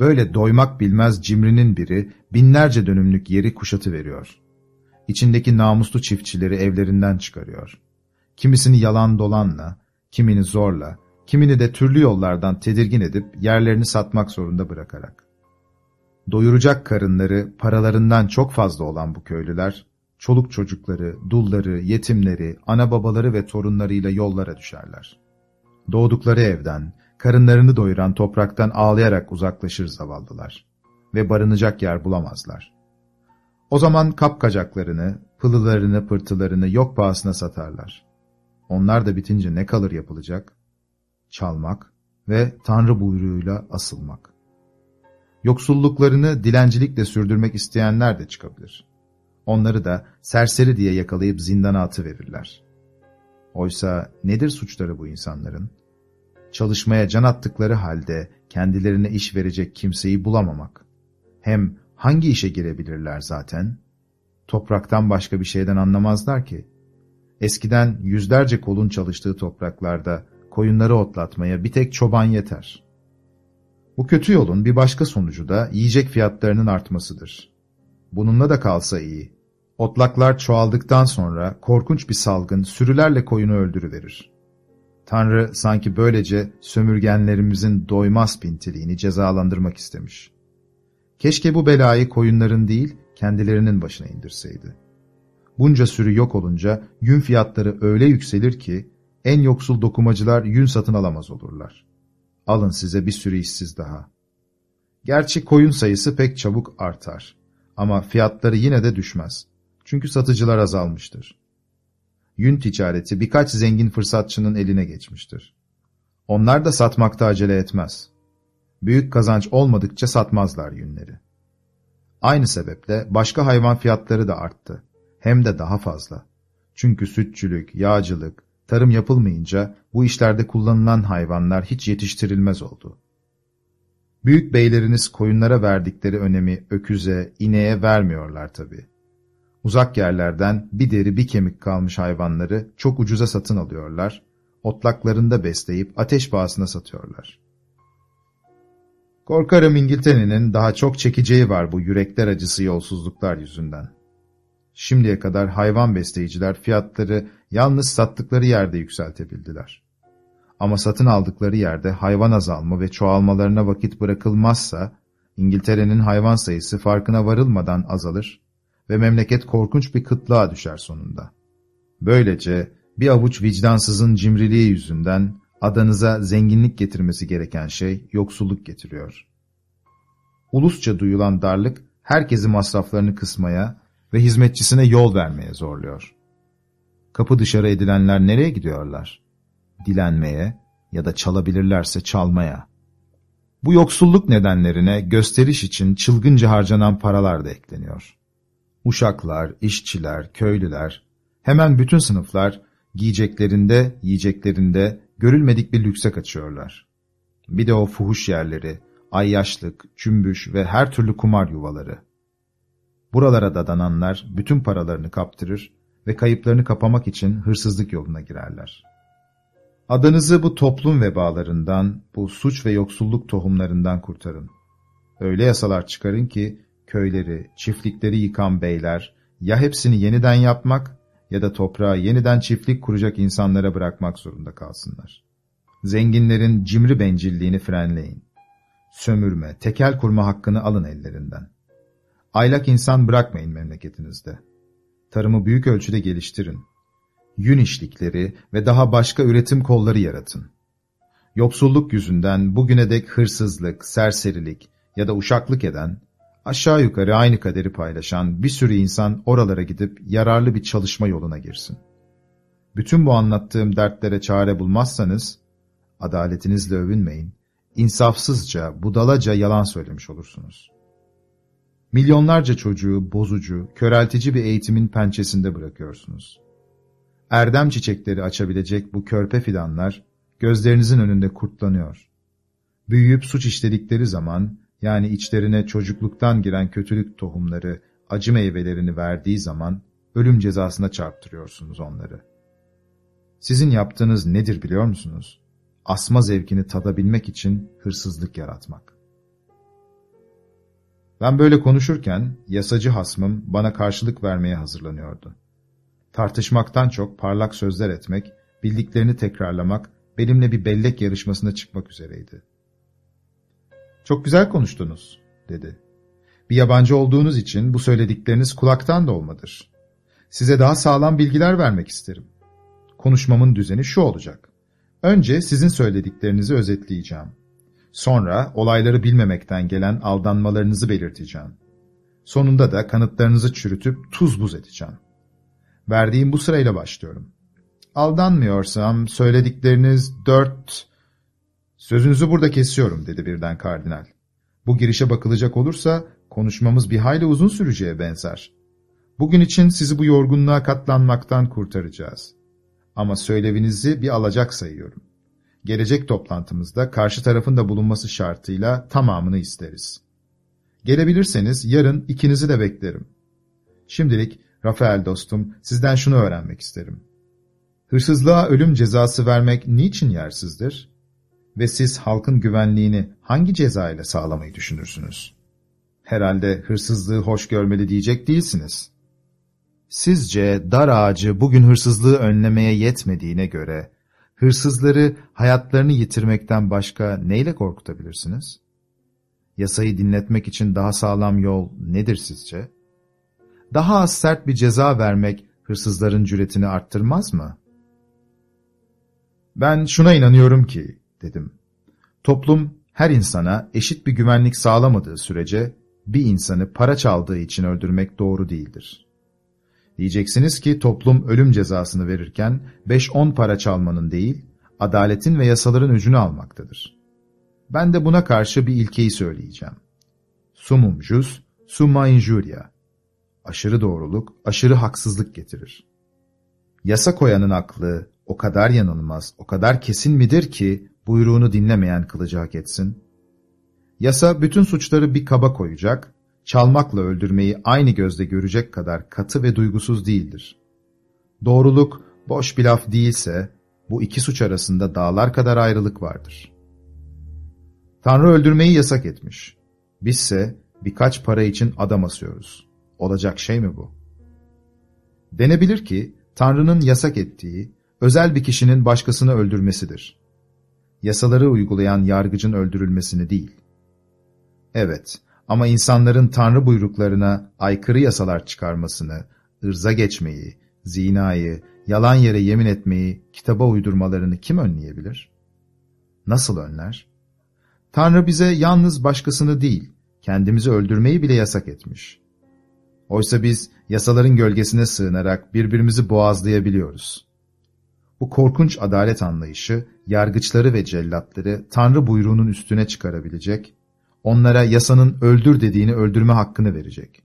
Böyle doymak bilmez cimrinin biri binlerce dönümlük yeri kuşatı veriyor. İçindeki namuslu çiftçileri evlerinden çıkarıyor. Kimisini yalan dolanla, kimini zorla, kimini de türlü yollardan tedirgin edip yerlerini satmak zorunda bırakarak. Doyuracak karınları paralarından çok fazla olan bu köylüler, çoluk çocukları, dulları, yetimleri, ana babaları ve torunlarıyla yollara düşerler. Doğdukları evden, karınlarını doyuran topraktan ağlayarak uzaklaşır zavallılar ve barınacak yer bulamazlar. O zaman kapkacaklarını, pılılarını, pırtılarını yok pahasına satarlar. Onlar da bitince ne kalır yapılacak? Çalmak ve Tanrı buyruğuyla asılmak. Yoksulluklarını dilencilikle sürdürmek isteyenler de çıkabilir. Onları da serseri diye yakalayıp zindana atıverirler. Oysa nedir suçları bu insanların? Çalışmaya can attıkları halde kendilerine iş verecek kimseyi bulamamak. Hem hangi işe girebilirler zaten? Topraktan başka bir şeyden anlamazlar ki. Eskiden yüzlerce kolun çalıştığı topraklarda koyunları otlatmaya bir tek çoban yeter. Bu kötü yolun bir başka sonucu da yiyecek fiyatlarının artmasıdır. Bununla da kalsa iyi. Otlaklar çoğaldıktan sonra korkunç bir salgın sürülerle koyunu öldürüverir. Tanrı sanki böylece sömürgenlerimizin doymaz pintiliğini cezalandırmak istemiş. Keşke bu belayı koyunların değil, kendilerinin başına indirseydi. Bunca sürü yok olunca yün fiyatları öyle yükselir ki, en yoksul dokumacılar yün satın alamaz olurlar. Alın size bir sürü işsiz daha. Gerçi koyun sayısı pek çabuk artar. Ama fiyatları yine de düşmez. Çünkü satıcılar azalmıştır. Yün ticareti birkaç zengin fırsatçının eline geçmiştir. Onlar da satmakta acele etmez. Büyük kazanç olmadıkça satmazlar yünleri. Aynı sebeple başka hayvan fiyatları da arttı. Hem de daha fazla. Çünkü sütçülük, yağcılık, tarım yapılmayınca bu işlerde kullanılan hayvanlar hiç yetiştirilmez oldu. Büyük beyleriniz koyunlara verdikleri önemi öküze, ineğe vermiyorlar tabii. Uzak yerlerden bir deri bir kemik kalmış hayvanları çok ucuza satın alıyorlar, otlaklarında besleyip ateş pahasına satıyorlar. Korkarım İngiltere'nin daha çok çekeceği var bu yürekler acısı yolsuzluklar yüzünden. Şimdiye kadar hayvan besleyiciler fiyatları yalnız sattıkları yerde yükseltebildiler. Ama satın aldıkları yerde hayvan azalma ve çoğalmalarına vakit bırakılmazsa, İngiltere'nin hayvan sayısı farkına varılmadan azalır ve memleket korkunç bir kıtlığa düşer sonunda. Böylece bir avuç vicdansızın cimriliği yüzünden adanıza zenginlik getirmesi gereken şey yoksulluk getiriyor. Ulusça duyulan darlık herkesi masraflarını kısmaya ve hizmetçisine yol vermeye zorluyor. Kapı dışarı edilenler nereye gidiyorlar? Dilenmeye ya da çalabilirlerse çalmaya. Bu yoksulluk nedenlerine gösteriş için çılgınca harcanan paralar da ekleniyor. Uşaklar, işçiler, köylüler, hemen bütün sınıflar giyeceklerinde, yiyeceklerinde görülmedik bir lükse kaçıyorlar. Bir de o fuhuş yerleri, ayyaşlık, cümbüş ve her türlü kumar yuvaları. Buralara dadananlar bütün paralarını kaptırır ve kayıplarını kapamak için hırsızlık yoluna girerler. Adanızı bu toplum vebalarından, bu suç ve yoksulluk tohumlarından kurtarın. Öyle yasalar çıkarın ki köyleri, çiftlikleri yıkan beyler ya hepsini yeniden yapmak ya da toprağa yeniden çiftlik kuracak insanlara bırakmak zorunda kalsınlar. Zenginlerin cimri bencilliğini frenleyin. Sömürme, tekel kurma hakkını alın ellerinden. Aylak insan bırakmayın memleketinizde. Tarımı büyük ölçüde geliştirin. Yün işlikleri ve daha başka üretim kolları yaratın. Yoksulluk yüzünden bugüne dek hırsızlık, serserilik ya da uşaklık eden, aşağı yukarı aynı kaderi paylaşan bir sürü insan oralara gidip yararlı bir çalışma yoluna girsin. Bütün bu anlattığım dertlere çare bulmazsanız, adaletinizle övünmeyin, insafsızca, budalaca yalan söylemiş olursunuz. Milyonlarca çocuğu bozucu, köreltici bir eğitimin pençesinde bırakıyorsunuz. Erdem çiçekleri açabilecek bu körpe fidanlar, gözlerinizin önünde kurtlanıyor. Büyüyüp suç işledikleri zaman, yani içlerine çocukluktan giren kötülük tohumları, acı meyvelerini verdiği zaman, ölüm cezasına çarptırıyorsunuz onları. Sizin yaptığınız nedir biliyor musunuz? Asma zevkini tadabilmek için hırsızlık yaratmak. Ben böyle konuşurken yasacı hasmım bana karşılık vermeye hazırlanıyordu. Tartışmaktan çok parlak sözler etmek, bildiklerini tekrarlamak, benimle bir bellek yarışmasına çıkmak üzereydi. Çok güzel konuştunuz, dedi. Bir yabancı olduğunuz için bu söyledikleriniz kulaktan dolmadır. Size daha sağlam bilgiler vermek isterim. Konuşmamın düzeni şu olacak. Önce sizin söylediklerinizi özetleyeceğim. Sonra olayları bilmemekten gelen aldanmalarınızı belirteceğim. Sonunda da kanıtlarınızı çürütüp tuz buz edeceğim. Verdiğim bu sırayla başlıyorum. Aldanmıyorsam söyledikleriniz dört... Sözünüzü burada kesiyorum dedi birden kardinal. Bu girişe bakılacak olursa konuşmamız bir hayli uzun süreceğe benzer. Bugün için sizi bu yorgunluğa katlanmaktan kurtaracağız. Ama söylevinizi bir alacak sayıyorum. Gelecek toplantımızda karşı tarafın da bulunması şartıyla tamamını isteriz. Gelebilirseniz yarın ikinizi de beklerim. Şimdilik Rafael dostum sizden şunu öğrenmek isterim. Hırsızlığa ölüm cezası vermek niçin yersizdir? Ve siz halkın güvenliğini hangi ceza ile sağlamayı düşünürsünüz? Herhalde hırsızlığı hoş görmeli diyecek değilsiniz. Sizce dar ağacı bugün hırsızlığı önlemeye yetmediğine göre, hırsızları hayatlarını yitirmekten başka neyle korkutabilirsiniz? Yasayı dinletmek için daha sağlam yol nedir sizce? Daha az sert bir ceza vermek hırsızların cüretini arttırmaz mı? Ben şuna inanıyorum ki, dedim. Toplum her insana eşit bir güvenlik sağlamadığı sürece bir insanı para çaldığı için öldürmek doğru değildir. Diyeceksiniz ki toplum ölüm cezasını verirken 5-10 para çalmanın değil, adaletin ve yasaların öcünü almaktadır. Ben de buna karşı bir ilkeyi söyleyeceğim. Sumum jus, summa injuria. Aşırı doğruluk, aşırı haksızlık getirir. Yasa koyanın aklı o kadar yanılmaz, o kadar kesin midir ki buyruğunu dinlemeyen kılıcı hak etsin? Yasa bütün suçları bir kaba koyacak, çalmakla öldürmeyi aynı gözle görecek kadar katı ve duygusuz değildir. Doğruluk boş bir laf değilse, bu iki suç arasında dağlar kadar ayrılık vardır. Tanrı öldürmeyi yasak etmiş. Bizse birkaç para için adam asıyoruz. Olacak şey mi bu? Denebilir ki, Tanrı'nın yasak ettiği, özel bir kişinin başkasını öldürmesidir. Yasaları uygulayan yargıcın öldürülmesini değil. Evet, ama insanların Tanrı buyruklarına aykırı yasalar çıkarmasını, ırza geçmeyi, zinayı, yalan yere yemin etmeyi, kitaba uydurmalarını kim önleyebilir? Nasıl önler? Tanrı bize yalnız başkasını değil, kendimizi öldürmeyi bile yasak etmiş. Oysa biz yasaların gölgesine sığınarak birbirimizi boğazlayabiliyoruz. Bu korkunç adalet anlayışı, yargıçları ve cellatları Tanrı buyruğunun üstüne çıkarabilecek, onlara yasanın öldür dediğini öldürme hakkını verecek.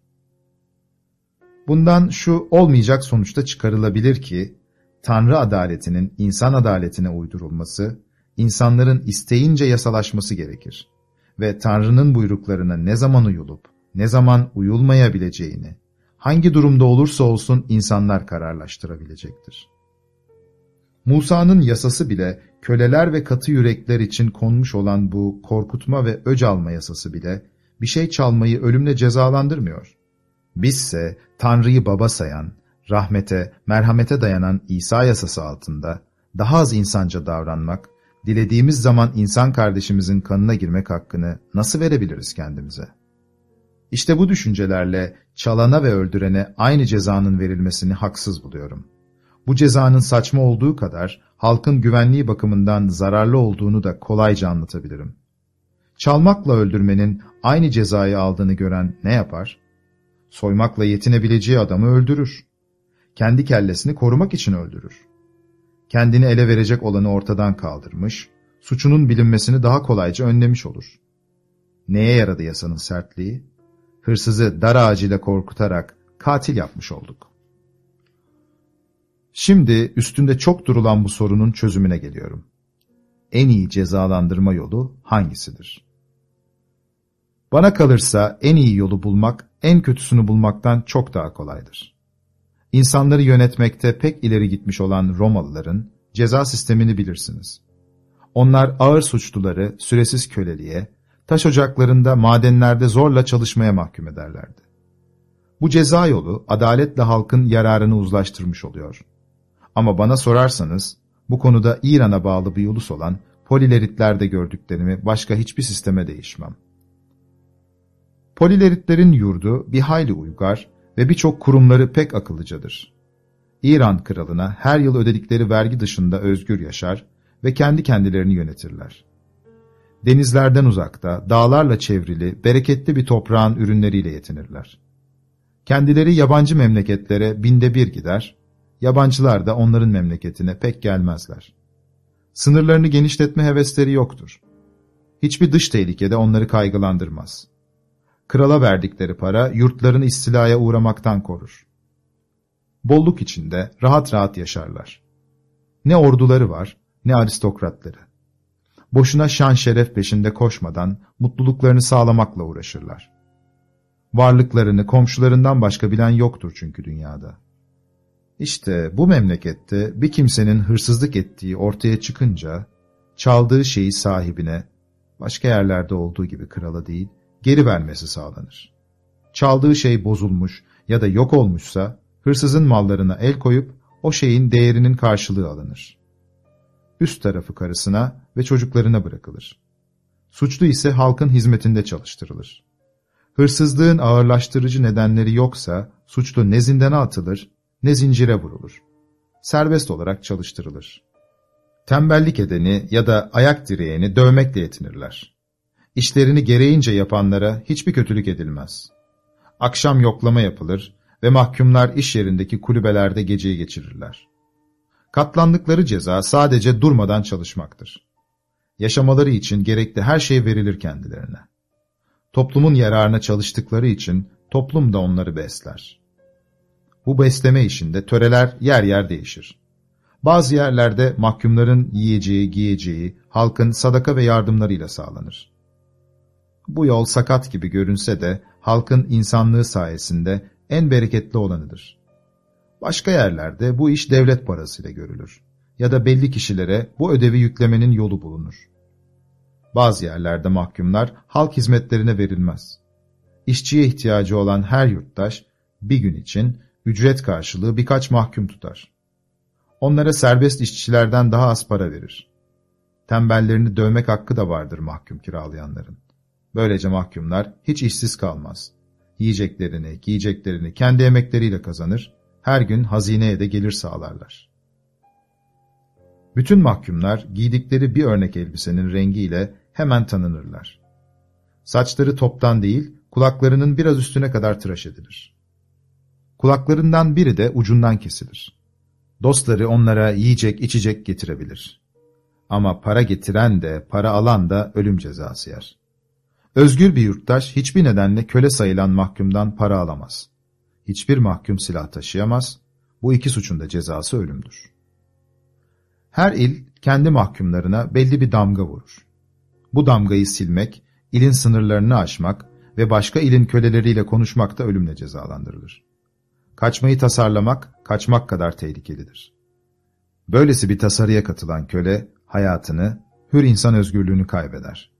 Bundan şu olmayacak sonuçta çıkarılabilir ki, Tanrı adaletinin insan adaletine uydurulması, insanların isteyince yasalaşması gerekir ve Tanrı'nın buyruklarına ne zaman uyulup, ne zaman uyulmayabileceğini, hangi durumda olursa olsun insanlar kararlaştırabilecektir. Musa'nın yasası bile köleler ve katı yürekler için konmuş olan bu korkutma ve öc alma yasası bile bir şey çalmayı ölümle cezalandırmıyor. Bizse Tanrı'yı baba sayan, rahmete, merhamete dayanan İsa yasası altında daha az insanca davranmak, dilediğimiz zaman insan kardeşimizin kanına girmek hakkını nasıl verebiliriz kendimize? İşte bu düşüncelerle çalana ve öldürene aynı cezanın verilmesini haksız buluyorum. Bu cezanın saçma olduğu kadar halkın güvenliği bakımından zararlı olduğunu da kolayca anlatabilirim. Çalmakla öldürmenin aynı cezayı aldığını gören ne yapar? Soymakla yetinebileceği adamı öldürür. Kendi kellesini korumak için öldürür. Kendini ele verecek olanı ortadan kaldırmış, suçunun bilinmesini daha kolayca önlemiş olur. Neye yaradı yasanın sertliği? Hırsızı dar ağacıyla korkutarak katil yapmış olduk. Şimdi üstünde çok durulan bu sorunun çözümüne geliyorum. En iyi cezalandırma yolu hangisidir? Bana kalırsa en iyi yolu bulmak, en kötüsünü bulmaktan çok daha kolaydır. İnsanları yönetmekte pek ileri gitmiş olan Romalıların ceza sistemini bilirsiniz. Onlar ağır suçluları süresiz köleliğe, taş ocaklarında, madenlerde zorla çalışmaya mahkum ederlerdi. Bu ceza yolu adaletle halkın yararını uzlaştırmış oluyor. Ama bana sorarsanız, bu konuda İran'a bağlı bir ulus olan polileritlerde gördüklerimi başka hiçbir sisteme değişmem. Polileritlerin yurdu bir hayli uygar ve birçok kurumları pek akıllıcadır. İran kralına her yıl ödedikleri vergi dışında özgür yaşar ve kendi kendilerini yönetirler. Denizlerden uzakta, dağlarla çevrili, bereketli bir toprağın ürünleriyle yetinirler. Kendileri yabancı memleketlere binde bir gider, yabancılar da onların memleketine pek gelmezler. Sınırlarını genişletme hevesleri yoktur. Hiçbir dış tehlikede onları kaygılandırmaz. Krala verdikleri para yurtlarını istilaya uğramaktan korur. Bolluk içinde rahat rahat yaşarlar. Ne orduları var, ne aristokratları. Boşuna şan şeref peşinde koşmadan mutluluklarını sağlamakla uğraşırlar. Varlıklarını komşularından başka bilen yoktur çünkü dünyada. İşte bu memlekette bir kimsenin hırsızlık ettiği ortaya çıkınca, çaldığı şeyi sahibine, başka yerlerde olduğu gibi krala değil, geri vermesi sağlanır. Çaldığı şey bozulmuş ya da yok olmuşsa, hırsızın mallarına el koyup o şeyin değerinin karşılığı alınır. Üst tarafı karısına ve çocuklarına bırakılır. Suçlu ise halkın hizmetinde çalıştırılır. Hırsızlığın ağırlaştırıcı nedenleri yoksa, suçlu ne atılır ne zincire vurulur. Serbest olarak çalıştırılır. Tembellik edeni ya da ayak direğini dövmekle yetinirler. İşlerini gereğince yapanlara hiçbir kötülük edilmez. Akşam yoklama yapılır ve mahkumlar iş yerindeki kulübelerde geceyi geçirirler. Katlandıkları ceza sadece durmadan çalışmaktır. Yaşamaları için gerekli her şey verilir kendilerine. Toplumun yararına çalıştıkları için toplum da onları besler. Bu besleme işinde töreler yer yer değişir. Bazı yerlerde mahkumların yiyeceği, giyeceği, halkın sadaka ve yardımlarıyla sağlanır. Bu yol sakat gibi görünse de halkın insanlığı sayesinde en bereketli olanıdır. Başka yerlerde bu iş devlet parasıyla görülür ya da belli kişilere bu ödevi yüklemenin yolu bulunur. Bazı yerlerde mahkumlar halk hizmetlerine verilmez. İşçiye ihtiyacı olan her yurttaş bir gün için ücret karşılığı birkaç mahkum tutar. Onlara serbest işçilerden daha az para verir. Tembellerini dövmek hakkı da vardır mahkum kiralayanların. Böylece mahkumlar hiç işsiz kalmaz. Yiyeceklerini, giyeceklerini kendi emekleriyle kazanır, her gün hazineye de gelir sağlarlar. Bütün mahkumlar giydikleri bir örnek elbisenin rengiyle hemen tanınırlar. Saçları toptan değil, kulaklarının biraz üstüne kadar tıraş edilir. Kulaklarından biri de ucundan kesilir. Dostları onlara yiyecek içecek getirebilir. Ama para getiren de para alan da ölüm cezası yer. Özgür bir yurttaş hiçbir nedenle köle sayılan mahkumdan para alamaz. Hiçbir mahkum silah taşıyamaz. Bu iki suçun da cezası ölümdür. Her il kendi mahkumlarına belli bir damga vurur. Bu damgayı silmek, ilin sınırlarını aşmak ve başka ilin köleleriyle konuşmak da ölümle cezalandırılır. Kaçmayı tasarlamak, kaçmak kadar tehlikelidir. Böylesi bir tasarıya katılan köle, hayatını, hür insan özgürlüğünü kaybeder.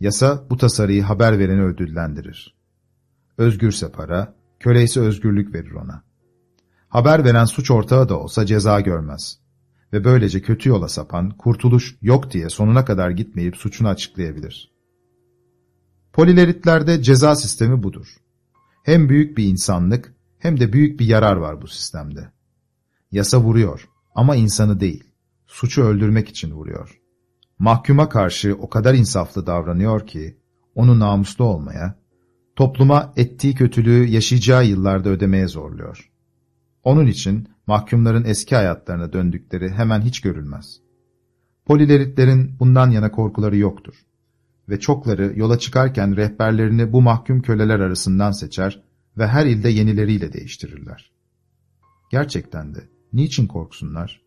Yasa bu tasarıyı haber vereni ödüllendirir. Özgürse para, köle ise özgürlük verir ona. Haber veren suç ortağı da olsa ceza görmez. Ve böylece kötü yola sapan, kurtuluş yok diye sonuna kadar gitmeyip suçunu açıklayabilir. Polileritlerde ceza sistemi budur. Hem büyük bir insanlık hem de büyük bir yarar var bu sistemde. Yasa vuruyor ama insanı değil, suçu öldürmek için vuruyor. Mahkuma karşı o kadar insaflı davranıyor ki, onu namuslu olmaya, topluma ettiği kötülüğü yaşayacağı yıllarda ödemeye zorluyor. Onun için mahkumların eski hayatlarına döndükleri hemen hiç görülmez. Polileritlerin bundan yana korkuları yoktur. Ve çokları yola çıkarken rehberlerini bu mahkum köleler arasından seçer ve her ilde yenileriyle değiştirirler. Gerçekten de niçin korksunlar?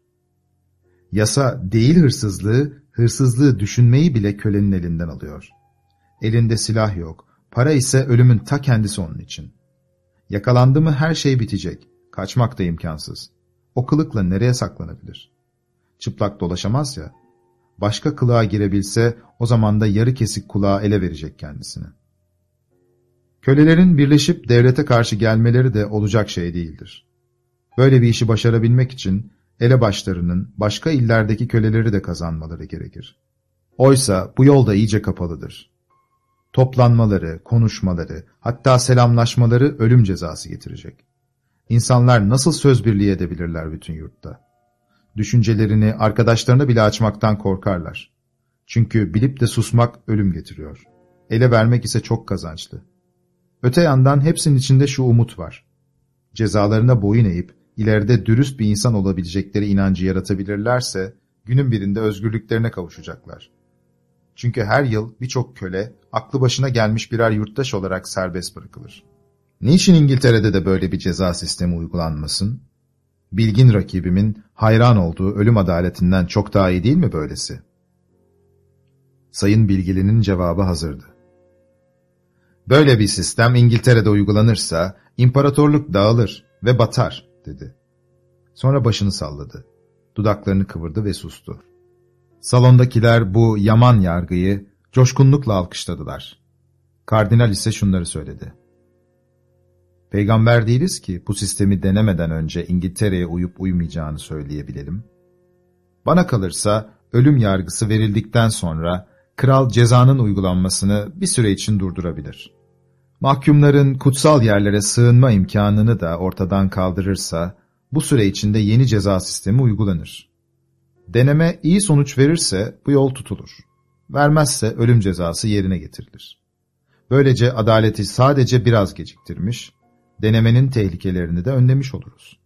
Yasa değil hırsızlığı, hırsızlığı düşünmeyi bile kölenin elinden alıyor. Elinde silah yok, para ise ölümün ta kendisi onun için. Yakalandı mı her şey bitecek, kaçmak da imkansız. O kılıkla nereye saklanabilir? Çıplak dolaşamaz ya, başka kılığa girebilse o zaman da yarı kesik kulağa ele verecek kendisini. Kölelerin birleşip devlete karşı gelmeleri de olacak şey değildir. Böyle bir işi başarabilmek için elebaşlarının başka illerdeki köleleri de kazanmaları gerekir. Oysa bu yolda iyice kapalıdır. Toplanmaları, konuşmaları, hatta selamlaşmaları ölüm cezası getirecek. İnsanlar nasıl söz birliği edebilirler bütün yurtta? Düşüncelerini arkadaşlarına bile açmaktan korkarlar. Çünkü bilip de susmak ölüm getiriyor. Ele vermek ise çok kazançlı. Öte yandan hepsinin içinde şu umut var. Cezalarına boyun eğip ileride dürüst bir insan olabilecekleri inancı yaratabilirlerse günün birinde özgürlüklerine kavuşacaklar. Çünkü her yıl birçok köle aklı başına gelmiş birer yurttaş olarak serbest bırakılır. Niçin İngiltere'de de böyle bir ceza sistemi uygulanmasın? Bilgin rakibimin hayran olduğu ölüm adaletinden çok daha iyi değil mi böylesi? Sayın Bilgili'nin cevabı hazırdı. Böyle bir sistem İngiltere'de uygulanırsa imparatorluk dağılır ve batar, dedi. Sonra başını salladı. Dudaklarını kıvırdı ve sustu. Salondakiler bu yaman yargıyı coşkunlukla alkışladılar. Kardinal ise şunları söyledi. Peygamber değiliz ki bu sistemi denemeden önce İngiltere'ye uyup uymayacağını söyleyebilelim. Bana kalırsa ölüm yargısı verildikten sonra kral cezanın uygulanmasını bir süre için durdurabilir. Mahkumların kutsal yerlere sığınma imkanını da ortadan kaldırırsa bu süre içinde yeni ceza sistemi uygulanır. Deneme iyi sonuç verirse bu yol tutulur. Vermezse ölüm cezası yerine getirilir. Böylece adaleti sadece biraz geciktirmiş, denemenin tehlikelerini de önlemiş oluruz.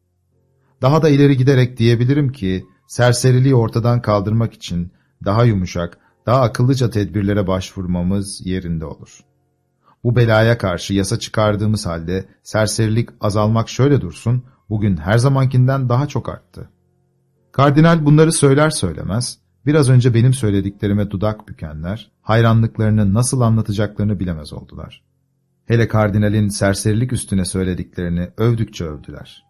Daha da ileri giderek diyebilirim ki, serseriliği ortadan kaldırmak için daha yumuşak, daha akıllıca tedbirlere başvurmamız yerinde olur. Bu belaya karşı yasa çıkardığımız halde serserilik azalmak şöyle dursun, bugün her zamankinden daha çok arttı. Kardinal bunları söyler söylemez, biraz önce benim söylediklerime dudak bükenler, hayranlıklarını nasıl anlatacaklarını bilemez oldular. Hele kardinalin serserilik üstüne söylediklerini övdükçe övdüler.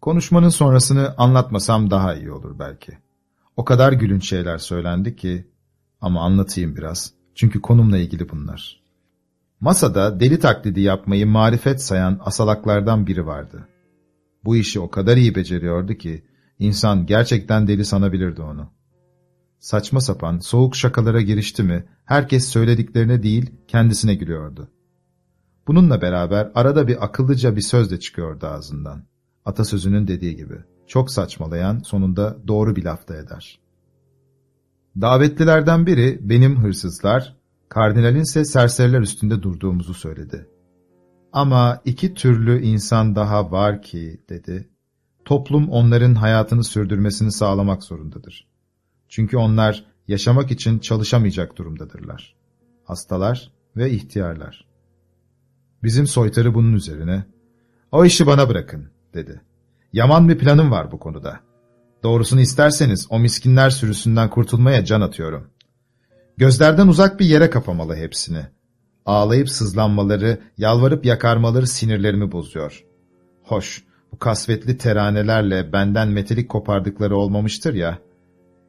Konuşmanın sonrasını anlatmasam daha iyi olur belki. O kadar gülünç şeyler söylendi ki, ama anlatayım biraz, çünkü konumla ilgili bunlar. Masada deli taklidi yapmayı marifet sayan asalaklardan biri vardı. Bu işi o kadar iyi beceriyordu ki, insan gerçekten deli sanabilirdi onu. Saçma sapan, soğuk şakalara girişti mi, herkes söylediklerine değil, kendisine gülüyordu. Bununla beraber arada bir akıllıca bir söz de çıkıyordu ağzından. Atasözünün dediği gibi, çok saçmalayan sonunda doğru bir lafta eder. Davetlilerden biri benim hırsızlar, kardinalin ise serseriler üstünde durduğumuzu söyledi. Ama iki türlü insan daha var ki, dedi. Toplum onların hayatını sürdürmesini sağlamak zorundadır. Çünkü onlar yaşamak için çalışamayacak durumdadırlar. Hastalar ve ihtiyarlar. Bizim soytarı bunun üzerine, ''O işi bana bırakın.'' dedi. ''Yaman bir planım var bu konuda. Doğrusunu isterseniz o miskinler sürüsünden kurtulmaya can atıyorum. Gözlerden uzak bir yere kapamalı hepsini. Ağlayıp sızlanmaları, yalvarıp yakarmaları sinirlerimi bozuyor. Hoş, bu kasvetli teranelerle benden metelik kopardıkları olmamıştır ya.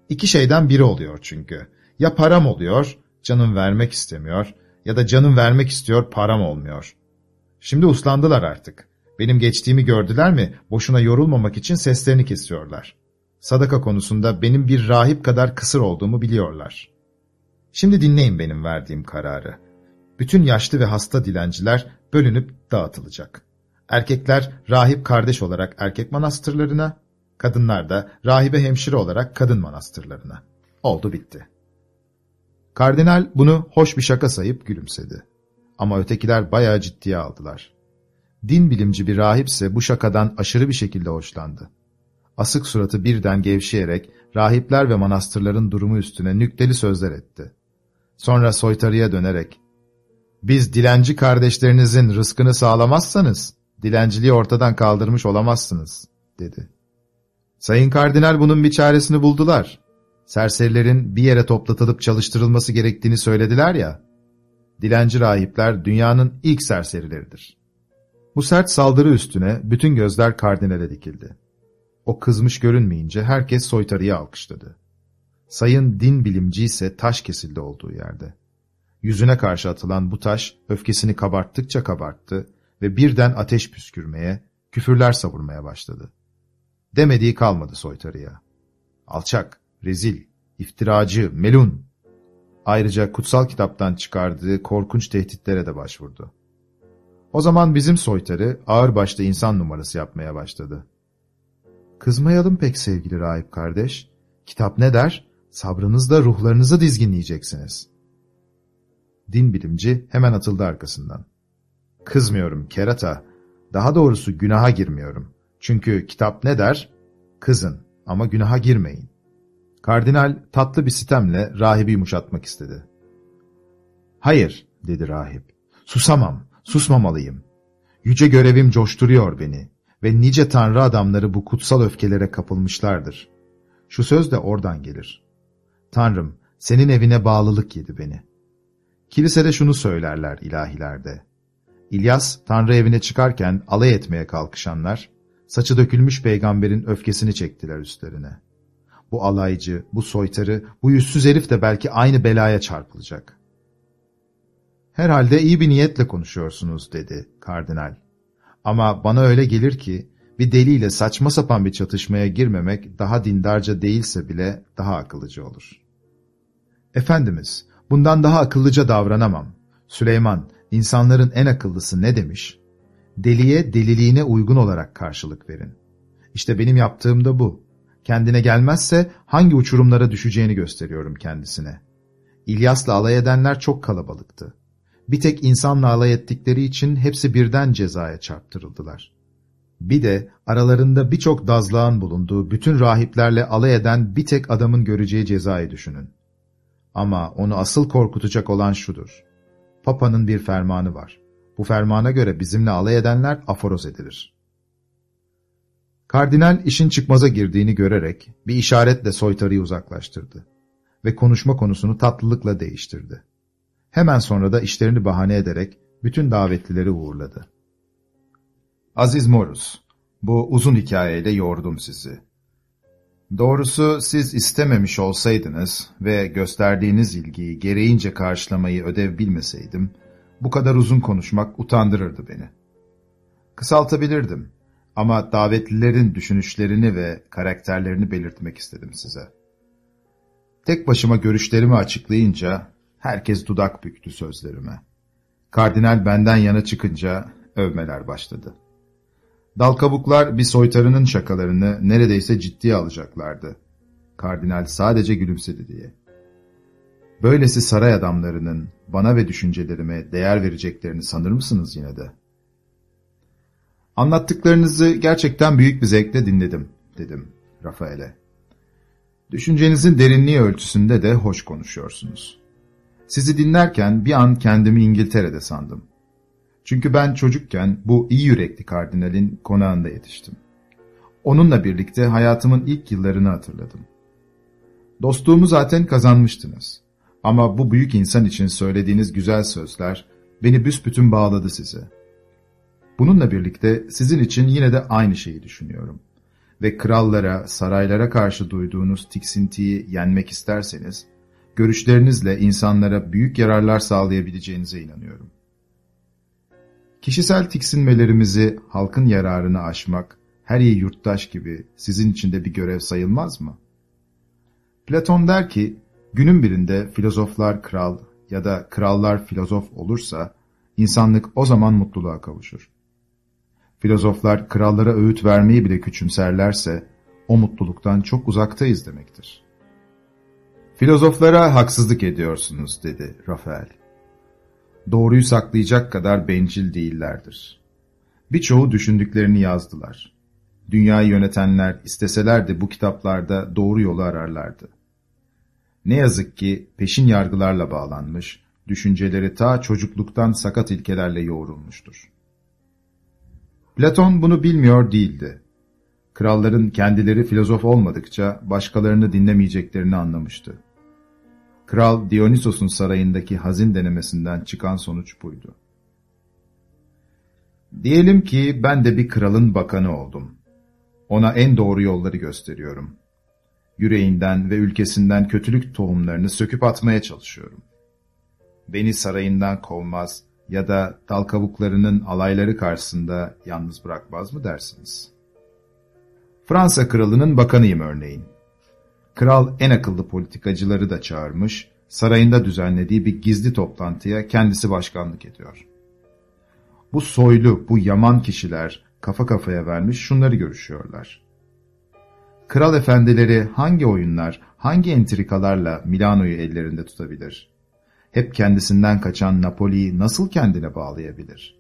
İki şeyden biri oluyor çünkü. Ya param oluyor, canım vermek istemiyor ya da canım vermek istiyor, param olmuyor. Şimdi uslandılar artık. Benim geçtiğimi gördüler mi boşuna yorulmamak için seslerini kesiyorlar. Sadaka konusunda benim bir rahip kadar kısır olduğumu biliyorlar. Şimdi dinleyin benim verdiğim kararı. Bütün yaşlı ve hasta dilenciler bölünüp dağıtılacak. Erkekler rahip kardeş olarak erkek manastırlarına, kadınlar da rahibe hemşire olarak kadın manastırlarına. Oldu bitti. Kardinal bunu hoş bir şaka sayıp gülümsedi. Ama ötekiler bayağı ciddiye aldılar. Din bilimci bir rahipse bu şakadan aşırı bir şekilde hoşlandı. Asık suratı birden gevşeyerek rahipler ve manastırların durumu üstüne nükteli sözler etti. Sonra soytarıya dönerek, ''Biz dilenci kardeşlerinizin rızkını sağlamazsanız, dilenciliği ortadan kaldırmış olamazsınız.'' dedi. Sayın Kardinal bunun bir çaresini buldular. Serserilerin bir yere toplatılıp çalıştırılması gerektiğini söylediler ya, dilenci rahipler dünyanın ilk serserileridir. Bu sert saldırı üstüne bütün gözler kardinale dikildi. O kızmış görünmeyince herkes soytarıyı alkışladı. Sayın din bilimci ise taş kesildi olduğu yerde. Yüzüne karşı atılan bu taş öfkesini kabarttıkça kabarttı ve birden ateş püskürmeye, küfürler savurmaya başladı. Demediği kalmadı soytarıya. Alçak, rezil, iftiracı, melun. Ayrıca kutsal kitaptan çıkardığı korkunç tehditlere de başvurdu. O zaman bizim soytarı ağırbaşlı insan numarası yapmaya başladı. Kızmayalım pek sevgili rahip kardeş. Kitap ne der? Sabrınızla ruhlarınızı dizginleyeceksiniz. Din bilimci hemen atıldı arkasından. Kızmıyorum kerata. Daha doğrusu günaha girmiyorum. Çünkü kitap ne der? Kızın ama günaha girmeyin. Kardinal tatlı bir sitemle rahibi yumuşatmak istedi. Hayır, dedi rahip. Susamam, susmamalıyım. Yüce görevim coşturuyor beni ve nice tanrı adamları bu kutsal öfkelere kapılmışlardır. Şu söz de oradan gelir. Tanrım, senin evine bağlılık yedi beni. Kilisede şunu söylerler ilahilerde. İlyas, Tanrı evine çıkarken alay etmeye kalkışanlar, saçı dökülmüş peygamberin öfkesini çektiler üstlerine. Bu alaycı, bu soytarı, bu yüzsüz herif de belki aynı belaya çarpılacak. Herhalde iyi bir niyetle konuşuyorsunuz, dedi kardinal. Ama bana öyle gelir ki, bir deliyle saçma sapan bir çatışmaya girmemek daha dindarca değilse bile daha akıllıca olur. Efendimiz, bundan daha akıllıca davranamam. Süleyman, insanların en akıllısı ne demiş? Deliye deliliğine uygun olarak karşılık verin. İşte benim yaptığım da bu. Kendine gelmezse hangi uçurumlara düşeceğini gösteriyorum kendisine. İlyas'la alay edenler çok kalabalıktı. Bir tek insanla alay ettikleri için hepsi birden cezaya çarptırıldılar. Bir de aralarında birçok dazlağın bulunduğu bütün rahiplerle alay eden bir tek adamın göreceği cezayı düşünün. Ama onu asıl korkutacak olan şudur. Papa'nın bir fermanı var. Bu fermana göre bizimle alay edenler aforoz edilir. Kardinal işin çıkmaza girdiğini görerek bir işaretle soytarıyı uzaklaştırdı ve konuşma konusunu tatlılıkla değiştirdi. Hemen sonra da işlerini bahane ederek bütün davetlileri uğurladı. Aziz Morus, bu uzun hikayeyle yordum sizi. Doğrusu siz istememiş olsaydınız ve gösterdiğiniz ilgiyi gereğince karşılamayı ödev bilmeseydim, bu kadar uzun konuşmak utandırırdı beni. Kısaltabilirdim ama davetlilerin düşünüşlerini ve karakterlerini belirtmek istedim size. Tek başıma görüşlerimi açıklayınca herkes dudak büktü sözlerime. Kardinal benden yana çıkınca övmeler başladı. Dal kabuklar bir soytarının şakalarını neredeyse ciddiye alacaklardı. Kardinal sadece gülümsedi diye. Böylesi saray adamlarının bana ve düşüncelerime değer vereceklerini sanır mısınız yine de? Anlattıklarınızı gerçekten büyük bir zevkle dinledim, dedim Rafael'e. Düşüncenizin derinliği ölçüsünde de hoş konuşuyorsunuz. Sizi dinlerken bir an kendimi İngiltere'de sandım. Çünkü ben çocukken bu iyi yürekli kardinalin konağında yetiştim. Onunla birlikte hayatımın ilk yıllarını hatırladım. Dostluğumu zaten kazanmıştınız. Ama bu büyük insan için söylediğiniz güzel sözler beni büsbütün bağladı size. Bununla birlikte sizin için yine de aynı şeyi düşünüyorum. Ve krallara, saraylara karşı duyduğunuz tiksintiyi yenmek isterseniz, görüşlerinizle insanlara büyük yararlar sağlayabileceğinize inanıyorum. Kişisel tiksinmelerimizi halkın yararını aşmak, her iyi yurttaş gibi sizin için de bir görev sayılmaz mı? Platon der ki, günün birinde filozoflar kral ya da krallar filozof olursa, insanlık o zaman mutluluğa kavuşur. Filozoflar krallara öğüt vermeyi bile küçümserlerse, o mutluluktan çok uzaktayız demektir. Filozoflara haksızlık ediyorsunuz, dedi Rafael. Doğruyu saklayacak kadar bencil değillerdir. Birçoğu düşündüklerini yazdılar. Dünyayı yönetenler isteseler de bu kitaplarda doğru yolu ararlardı. Ne yazık ki peşin yargılarla bağlanmış, düşünceleri ta çocukluktan sakat ilkelerle yoğrulmuştur. Platon bunu bilmiyor değildi. Kralların kendileri filozof olmadıkça başkalarını dinlemeyeceklerini anlamıştı. Kral Dionysos'un sarayındaki hazin denemesinden çıkan sonuç buydu. Diyelim ki ben de bir kralın bakanı oldum. Ona en doğru yolları gösteriyorum. Yüreğinden ve ülkesinden kötülük tohumlarını söküp atmaya çalışıyorum. Beni sarayından kovmaz ya da dal kabuklarının alayları karşısında yalnız bırakmaz mı dersiniz? Fransa kralının bakanıyım örneğin. Kral en akıllı politikacıları da çağırmış, sarayında düzenlediği bir gizli toplantıya kendisi başkanlık ediyor. Bu soylu, bu yaman kişiler kafa kafaya vermiş şunları görüşüyorlar. Kral efendileri hangi oyunlar, hangi entrikalarla Milano'yu ellerinde tutabilir? Hep kendisinden kaçan Napoli'yi nasıl kendine bağlayabilir?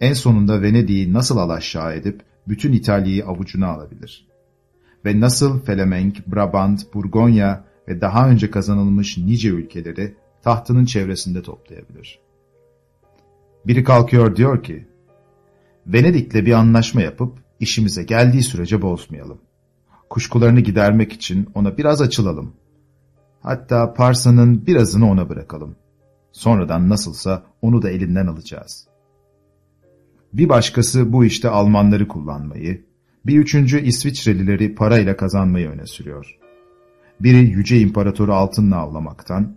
En sonunda Venedik'i nasıl alaşağı edip bütün İtalya'yı avucuna alabilir? Ve nasıl Felemenk, Brabant, Burgonya ve daha önce kazanılmış nice ülkeleri tahtının çevresinde toplayabilir? Biri kalkıyor diyor ki, Venedik'le bir anlaşma yapıp işimize geldiği sürece bozmayalım. Kuşkularını gidermek için ona biraz açılalım. Hatta Parsa'nın birazını ona bırakalım. Sonradan nasılsa onu da elinden alacağız. Bir başkası bu işte Almanları kullanmayı, bir üçüncü İsviçrelileri parayla kazanmayı öne sürüyor. Biri Yüce İmparatoru altınla avlamaktan,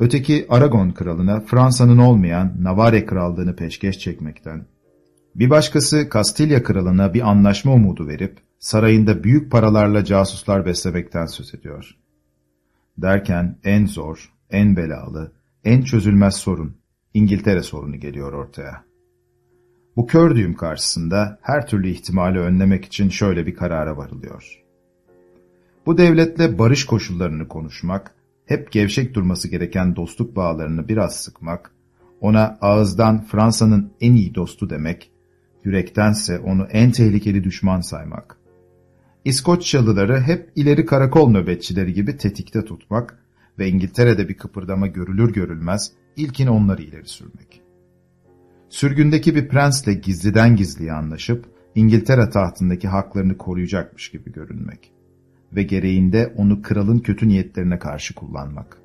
öteki Aragon kralına Fransa'nın olmayan Navarre krallığını peşkeş çekmekten, bir başkası Kastilya kralına bir anlaşma umudu verip sarayında büyük paralarla casuslar beslemekten söz ediyor. Derken en zor, en belalı, en çözülmez sorun İngiltere sorunu geliyor ortaya. Bu kör düğüm karşısında her türlü ihtimali önlemek için şöyle bir karara varılıyor. Bu devletle barış koşullarını konuşmak, hep gevşek durması gereken dostluk bağlarını biraz sıkmak, ona ağızdan Fransa'nın en iyi dostu demek, yürektense onu en tehlikeli düşman saymak. İskoçyalıları hep ileri karakol nöbetçileri gibi tetikte tutmak ve İngiltere'de bir kıpırdama görülür görülmez ilkin onları ileri sürmek. Sürgündeki bir prensle gizliden gizliye anlaşıp İngiltere tahtındaki haklarını koruyacakmış gibi görünmek ve gereğinde onu kralın kötü niyetlerine karşı kullanmak.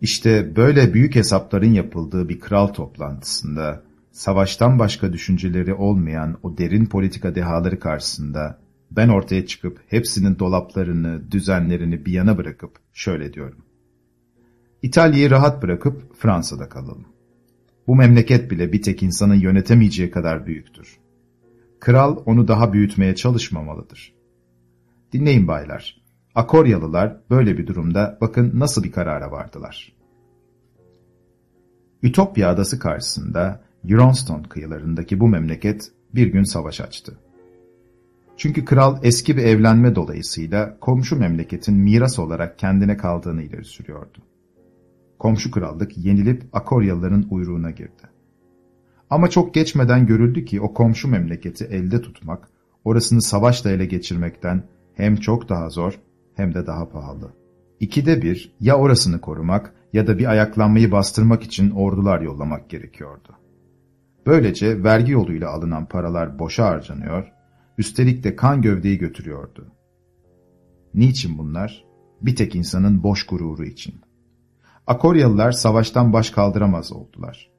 İşte böyle büyük hesapların yapıldığı bir kral toplantısında savaştan başka düşünceleri olmayan o derin politika dehaları karşısında ben ortaya çıkıp hepsinin dolaplarını, düzenlerini bir yana bırakıp şöyle diyorum. İtalya'yı rahat bırakıp Fransa'da kalalım. Bu memleket bile bir tek insanın yönetemeyeceği kadar büyüktür. Kral onu daha büyütmeye çalışmamalıdır. Dinleyin baylar, Akoryalılar böyle bir durumda bakın nasıl bir karara vardılar. Ütopya adası karşısında Euronston kıyılarındaki bu memleket bir gün savaş açtı. Çünkü kral eski bir evlenme dolayısıyla komşu memleketin miras olarak kendine kaldığını ileri sürüyordu. Komşu krallık yenilip Akoryalıların uyruğuna girdi. Ama çok geçmeden görüldü ki o komşu memleketi elde tutmak, orasını savaşla ele geçirmekten hem çok daha zor hem de daha pahalı. İkide bir ya orasını korumak ya da bir ayaklanmayı bastırmak için ordular yollamak gerekiyordu. Böylece vergi yoluyla alınan paralar boşa harcanıyor, üstelik de kan gövdeyi götürüyordu. Niçin bunlar? Bir tek insanın boş gururu için. Akoryalılar savaştan baş kaldıramaz oldular.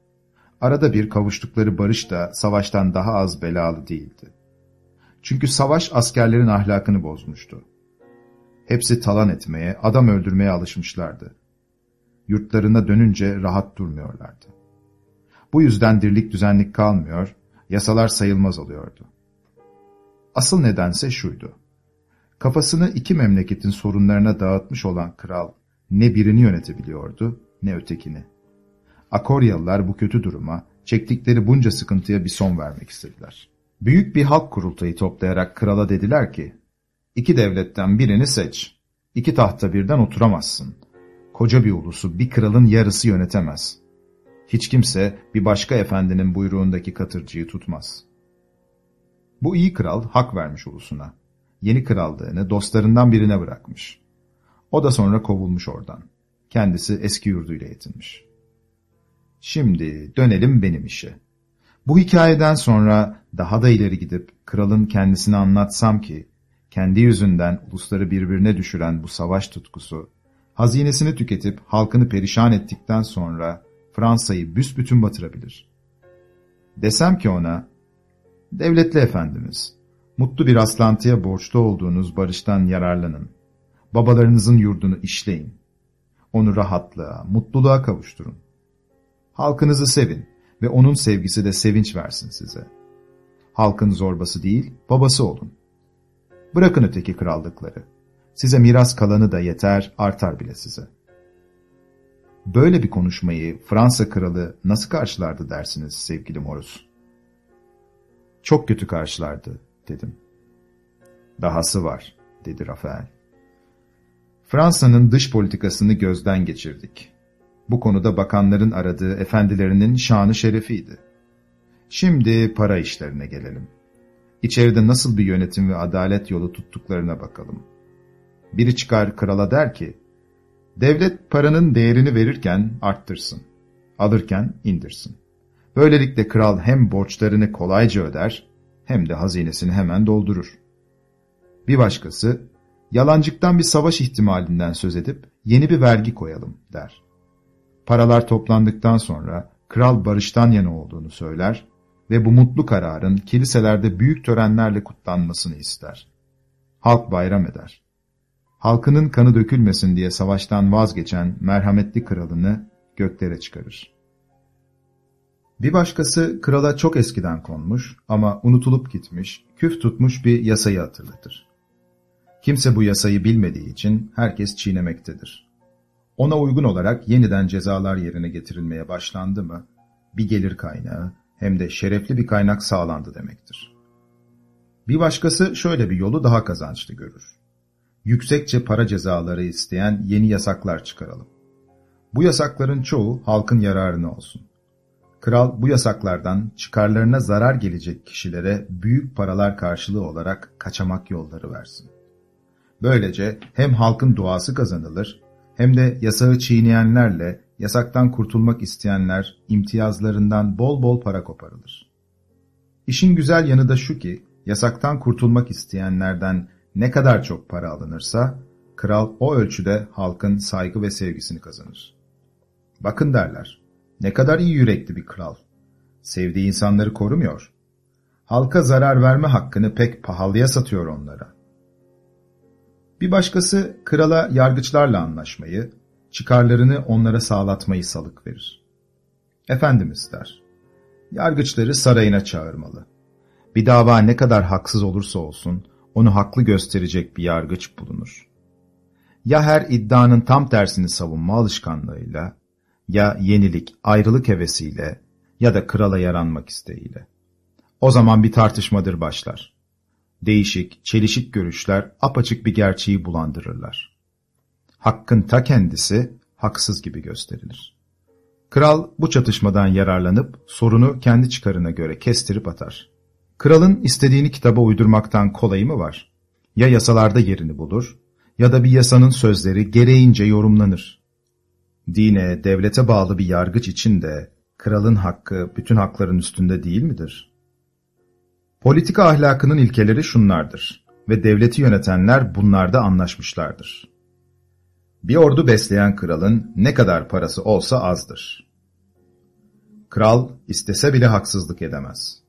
Arada bir kavuştukları barış da savaştan daha az belalı değildi. Çünkü savaş askerlerin ahlakını bozmuştu. Hepsi talan etmeye, adam öldürmeye alışmışlardı. Yurtlarına dönünce rahat durmuyorlardı. Bu yüzden dirlik düzenlik kalmıyor, yasalar sayılmaz oluyordu. Asıl nedense şuydu. Kafasını iki memleketin sorunlarına dağıtmış olan kral ne birini yönetebiliyordu ne ötekini. Akoryalılar bu kötü duruma, çektikleri bunca sıkıntıya bir son vermek istediler. Büyük bir halk kurultayı toplayarak krala dediler ki, iki devletten birini seç, iki tahta birden oturamazsın. Koca bir ulusu bir kralın yarısı yönetemez. Hiç kimse bir başka efendinin buyruğundaki katırcıyı tutmaz. Bu iyi kral hak vermiş ulusuna. Yeni krallığını dostlarından birine bırakmış. O da sonra kovulmuş oradan. Kendisi eski yurduyla yetinmiş. Şimdi dönelim benim işe. Bu hikayeden sonra daha da ileri gidip kralın kendisini anlatsam ki, kendi yüzünden ulusları birbirine düşüren bu savaş tutkusu, hazinesini tüketip halkını perişan ettikten sonra Fransa'yı büsbütün batırabilir. Desem ki ona, devletli efendimiz, mutlu bir aslantıya borçlu olduğunuz barıştan yararlanın. Babalarınızın yurdunu işleyin. Onu rahatlığa, mutluluğa kavuşturun. Halkınızı sevin ve onun sevgisi de sevinç versin size. Halkın zorbası değil, babası olun. Bırakın öteki krallıkları. Size miras kalanı da yeter, artar bile size. Böyle bir konuşmayı Fransa kralı nasıl karşılardı dersiniz sevgili Morus? Çok kötü karşılardı, dedim. Dahası var, dedi Rafael. Fransa'nın dış politikasını gözden geçirdik. Bu konuda bakanların aradığı efendilerinin şanı şerefiydi. Şimdi para işlerine gelelim. İçeride nasıl bir yönetim ve adalet yolu tuttuklarına bakalım. Biri çıkar krala der ki, devlet paranın değerini verirken arttırsın, alırken indirsin. Böylelikle kral hem borçlarını kolayca öder, hem de hazinesini hemen doldurur. Bir başkası, yalancıktan bir savaş ihtimalinden söz edip yeni bir vergi koyalım der. Paralar toplandıktan sonra kral barıştan yana olduğunu söyler ve bu mutlu kararın kiliselerde büyük törenlerle kutlanmasını ister. Halk bayram eder. Halkının kanı dökülmesin diye savaştan vazgeçen merhametli kralını göklere çıkarır. Bir başkası krala çok eskiden konmuş ama unutulup gitmiş, küf tutmuş bir yasayı hatırlatır. Kimse bu yasayı bilmediği için herkes çiğnemektedir. Ona uygun olarak yeniden cezalar yerine getirilmeye başlandı mı, bir gelir kaynağı hem de şerefli bir kaynak sağlandı demektir. Bir başkası şöyle bir yolu daha kazançlı görür. Yüksekçe para cezaları isteyen yeni yasaklar çıkaralım. Bu yasakların çoğu halkın yararına olsun. Kral bu yasaklardan çıkarlarına zarar gelecek kişilere büyük paralar karşılığı olarak kaçamak yolları versin. Böylece hem halkın duası kazanılır hem de yasağı çiğneyenlerle yasaktan kurtulmak isteyenler imtiyazlarından bol bol para koparılır. İşin güzel yanı da şu ki yasaktan kurtulmak isteyenlerden ne kadar çok para alınırsa kral o ölçüde halkın saygı ve sevgisini kazanır. Bakın derler, ne kadar iyi yürekli bir kral. Sevdiği insanları korumuyor. Halka zarar verme hakkını pek pahalıya satıyor onlara. Bir başkası krala yargıçlarla anlaşmayı, çıkarlarını onlara sağlatmayı salık verir. Efendimiz der, yargıçları sarayına çağırmalı. Bir dava ne kadar haksız olursa olsun, onu haklı gösterecek bir yargıç bulunur. Ya her iddianın tam tersini savunma alışkanlığıyla, ya yenilik, ayrılık hevesiyle ya da krala yaranmak isteğiyle. O zaman bir tartışmadır başlar. Değişik, çelişik görüşler apaçık bir gerçeği bulandırırlar. Hakkın ta kendisi haksız gibi gösterilir. Kral bu çatışmadan yararlanıp sorunu kendi çıkarına göre kestirip atar. Kralın istediğini kitaba uydurmaktan kolayı mı var? Ya yasalarda yerini bulur ya da bir yasanın sözleri gereğince yorumlanır. Dine, devlete bağlı bir yargıç için de kralın hakkı bütün hakların üstünde değil midir? Politika ahlakının ilkeleri şunlardır ve devleti yönetenler bunlarda anlaşmışlardır. Bir ordu besleyen kralın ne kadar parası olsa azdır. Kral istese bile haksızlık edemez.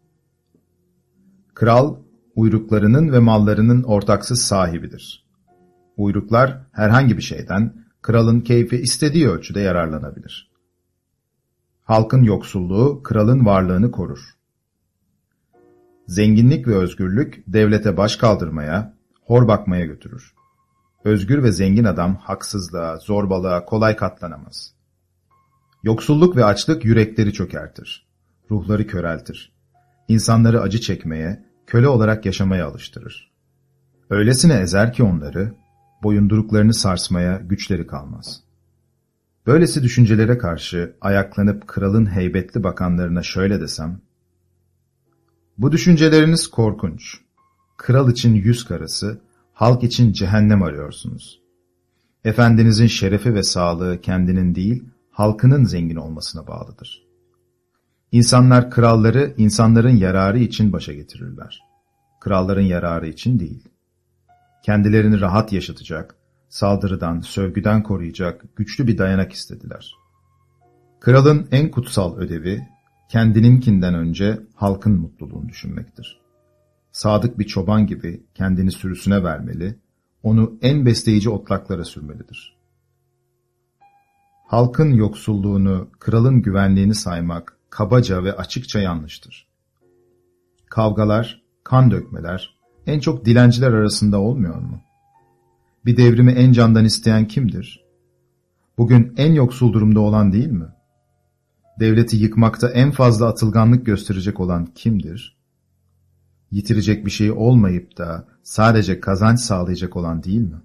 Kral, uyruklarının ve mallarının ortaksız sahibidir. Uyruklar herhangi bir şeyden, kralın keyfi istediği ölçüde yararlanabilir. Halkın yoksulluğu kralın varlığını korur. Zenginlik ve özgürlük devlete baş kaldırmaya, hor bakmaya götürür. Özgür ve zengin adam haksızlığa, zorbalığa kolay katlanamaz. Yoksulluk ve açlık yürekleri çökertir. Ruhları köreltir. İnsanları acı çekmeye, köle olarak yaşamaya alıştırır. Öylesine ezer ki onları, boyunduruklarını sarsmaya güçleri kalmaz. Böylesi düşüncelere karşı ayaklanıp kralın heybetli bakanlarına şöyle desem, Bu düşünceleriniz korkunç. Kral için yüz karası, halk için cehennem arıyorsunuz. Efendinizin şerefi ve sağlığı kendinin değil, halkının zengin olmasına bağlıdır. İnsanlar kralları insanların yararı için başa getirirler. Kralların yararı için değil. Kendilerini rahat yaşatacak, saldırıdan, sövgüden koruyacak güçlü bir dayanak istediler. Kralın en kutsal ödevi, kendininkinden önce halkın mutluluğunu düşünmektir. Sadık bir çoban gibi kendini sürüsüne vermeli, onu en besleyici otlaklara sürmelidir. Halkın yoksulluğunu, kralın güvenliğini saymak kabaca ve açıkça yanlıştır. Kavgalar, kan dökmeler en çok dilenciler arasında olmuyor mu? Bir devrimi en candan isteyen kimdir? Bugün en yoksul durumda olan değil mi? Devleti yıkmakta en fazla atılganlık gösterecek olan kimdir? Yitirecek bir şey olmayıp da sadece kazanç sağlayacak olan değil mi?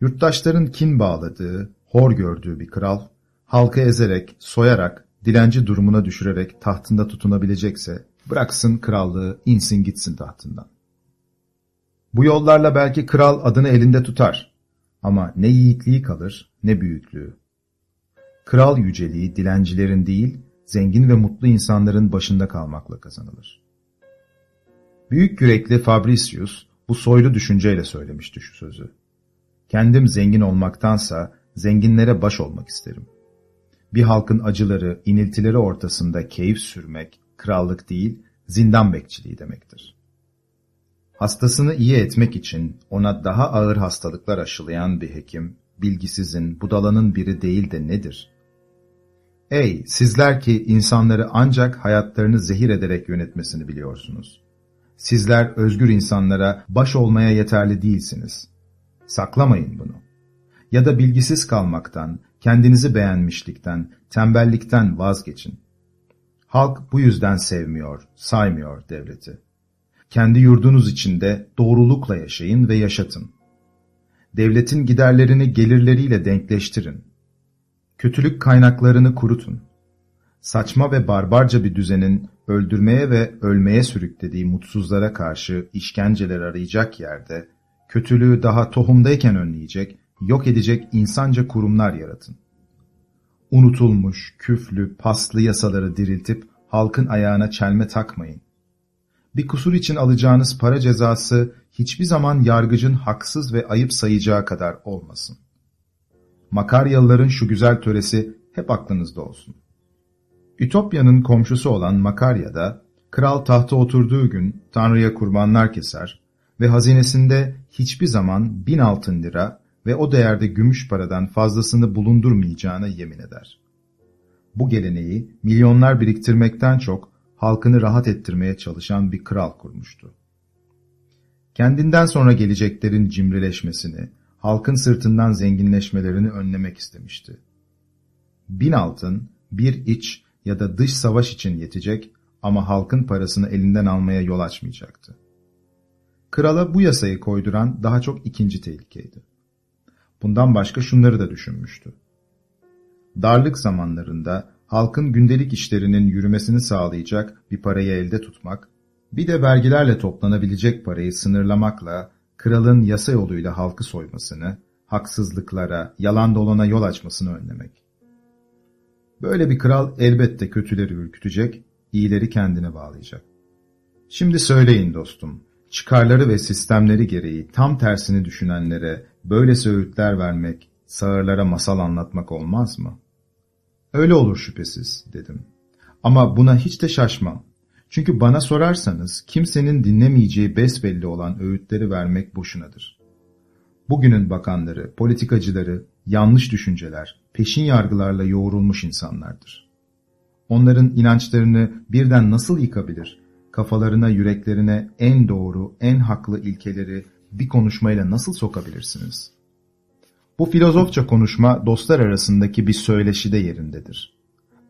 Yurttaşların kin bağladığı, hor gördüğü bir kral, halkı ezerek, soyarak, dilenci durumuna düşürerek tahtında tutunabilecekse, bıraksın krallığı, insin gitsin tahtından. Bu yollarla belki kral adını elinde tutar. Ama ne yiğitliği kalır ne büyüklüğü. Kral yüceliği dilencilerin değil, zengin ve mutlu insanların başında kalmakla kazanılır. Büyük yürekli Fabricius bu soylu düşünceyle söylemişti şu sözü. Kendim zengin olmaktansa zenginlere baş olmak isterim. Bir halkın acıları, iniltileri ortasında keyif sürmek, krallık değil, zindan bekçiliği demektir. Hastasını iyi etmek için ona daha ağır hastalıklar aşılayan bir hekim, bilgisizin, budalanın biri değil de nedir? Ey sizler ki insanları ancak hayatlarını zehir ederek yönetmesini biliyorsunuz. Sizler özgür insanlara baş olmaya yeterli değilsiniz. Saklamayın bunu. Ya da bilgisiz kalmaktan, kendinizi beğenmişlikten, tembellikten vazgeçin. Halk bu yüzden sevmiyor, saymıyor devleti. Kendi yurdunuz içinde doğrulukla yaşayın ve yaşatın. Devletin giderlerini gelirleriyle denkleştirin. Kötülük kaynaklarını kurutun. Saçma ve barbarca bir düzenin öldürmeye ve ölmeye sürüklediği mutsuzlara karşı işkenceler arayacak yerde, kötülüğü daha tohumdayken önleyecek, yok edecek insanca kurumlar yaratın. Unutulmuş, küflü, paslı yasaları diriltip halkın ayağına çelme takmayın bir kusur için alacağınız para cezası hiçbir zaman yargıcın haksız ve ayıp sayacağı kadar olmasın. Makaryalıların şu güzel töresi hep aklınızda olsun. Ütopya'nın komşusu olan Makarya'da, kral tahta oturduğu gün Tanrı'ya kurbanlar keser ve hazinesinde hiçbir zaman bin altın lira ve o değerde gümüş paradan fazlasını bulundurmayacağına yemin eder. Bu geleneği milyonlar biriktirmekten çok halkını rahat ettirmeye çalışan bir kral kurmuştu. Kendinden sonra geleceklerin cimrileşmesini, halkın sırtından zenginleşmelerini önlemek istemişti. Bin altın, bir iç ya da dış savaş için yetecek ama halkın parasını elinden almaya yol açmayacaktı. Krala bu yasayı koyduran daha çok ikinci tehlikeydi. Bundan başka şunları da düşünmüştü. Darlık zamanlarında halkın gündelik işlerinin yürümesini sağlayacak bir parayı elde tutmak, bir de vergilerle toplanabilecek parayı sınırlamakla kralın yasa yoluyla halkı soymasını, haksızlıklara, yalan dolana yol açmasını önlemek. Böyle bir kral elbette kötüleri ürkütecek, iyileri kendine bağlayacak. Şimdi söyleyin dostum, çıkarları ve sistemleri gereği tam tersini düşünenlere böyle söğütler vermek, sağırlara masal anlatmak olmaz mı?'' Öyle olur şüphesiz dedim. Ama buna hiç de şaşmam. Çünkü bana sorarsanız kimsenin dinlemeyeceği besbelli olan öğütleri vermek boşunadır. Bugünün bakanları, politikacıları, yanlış düşünceler, peşin yargılarla yoğrulmuş insanlardır. Onların inançlarını birden nasıl yıkabilir, kafalarına, yüreklerine en doğru, en haklı ilkeleri bir konuşmayla nasıl sokabilirsiniz? Bu filozofça konuşma dostlar arasındaki bir söyleşide yerindedir.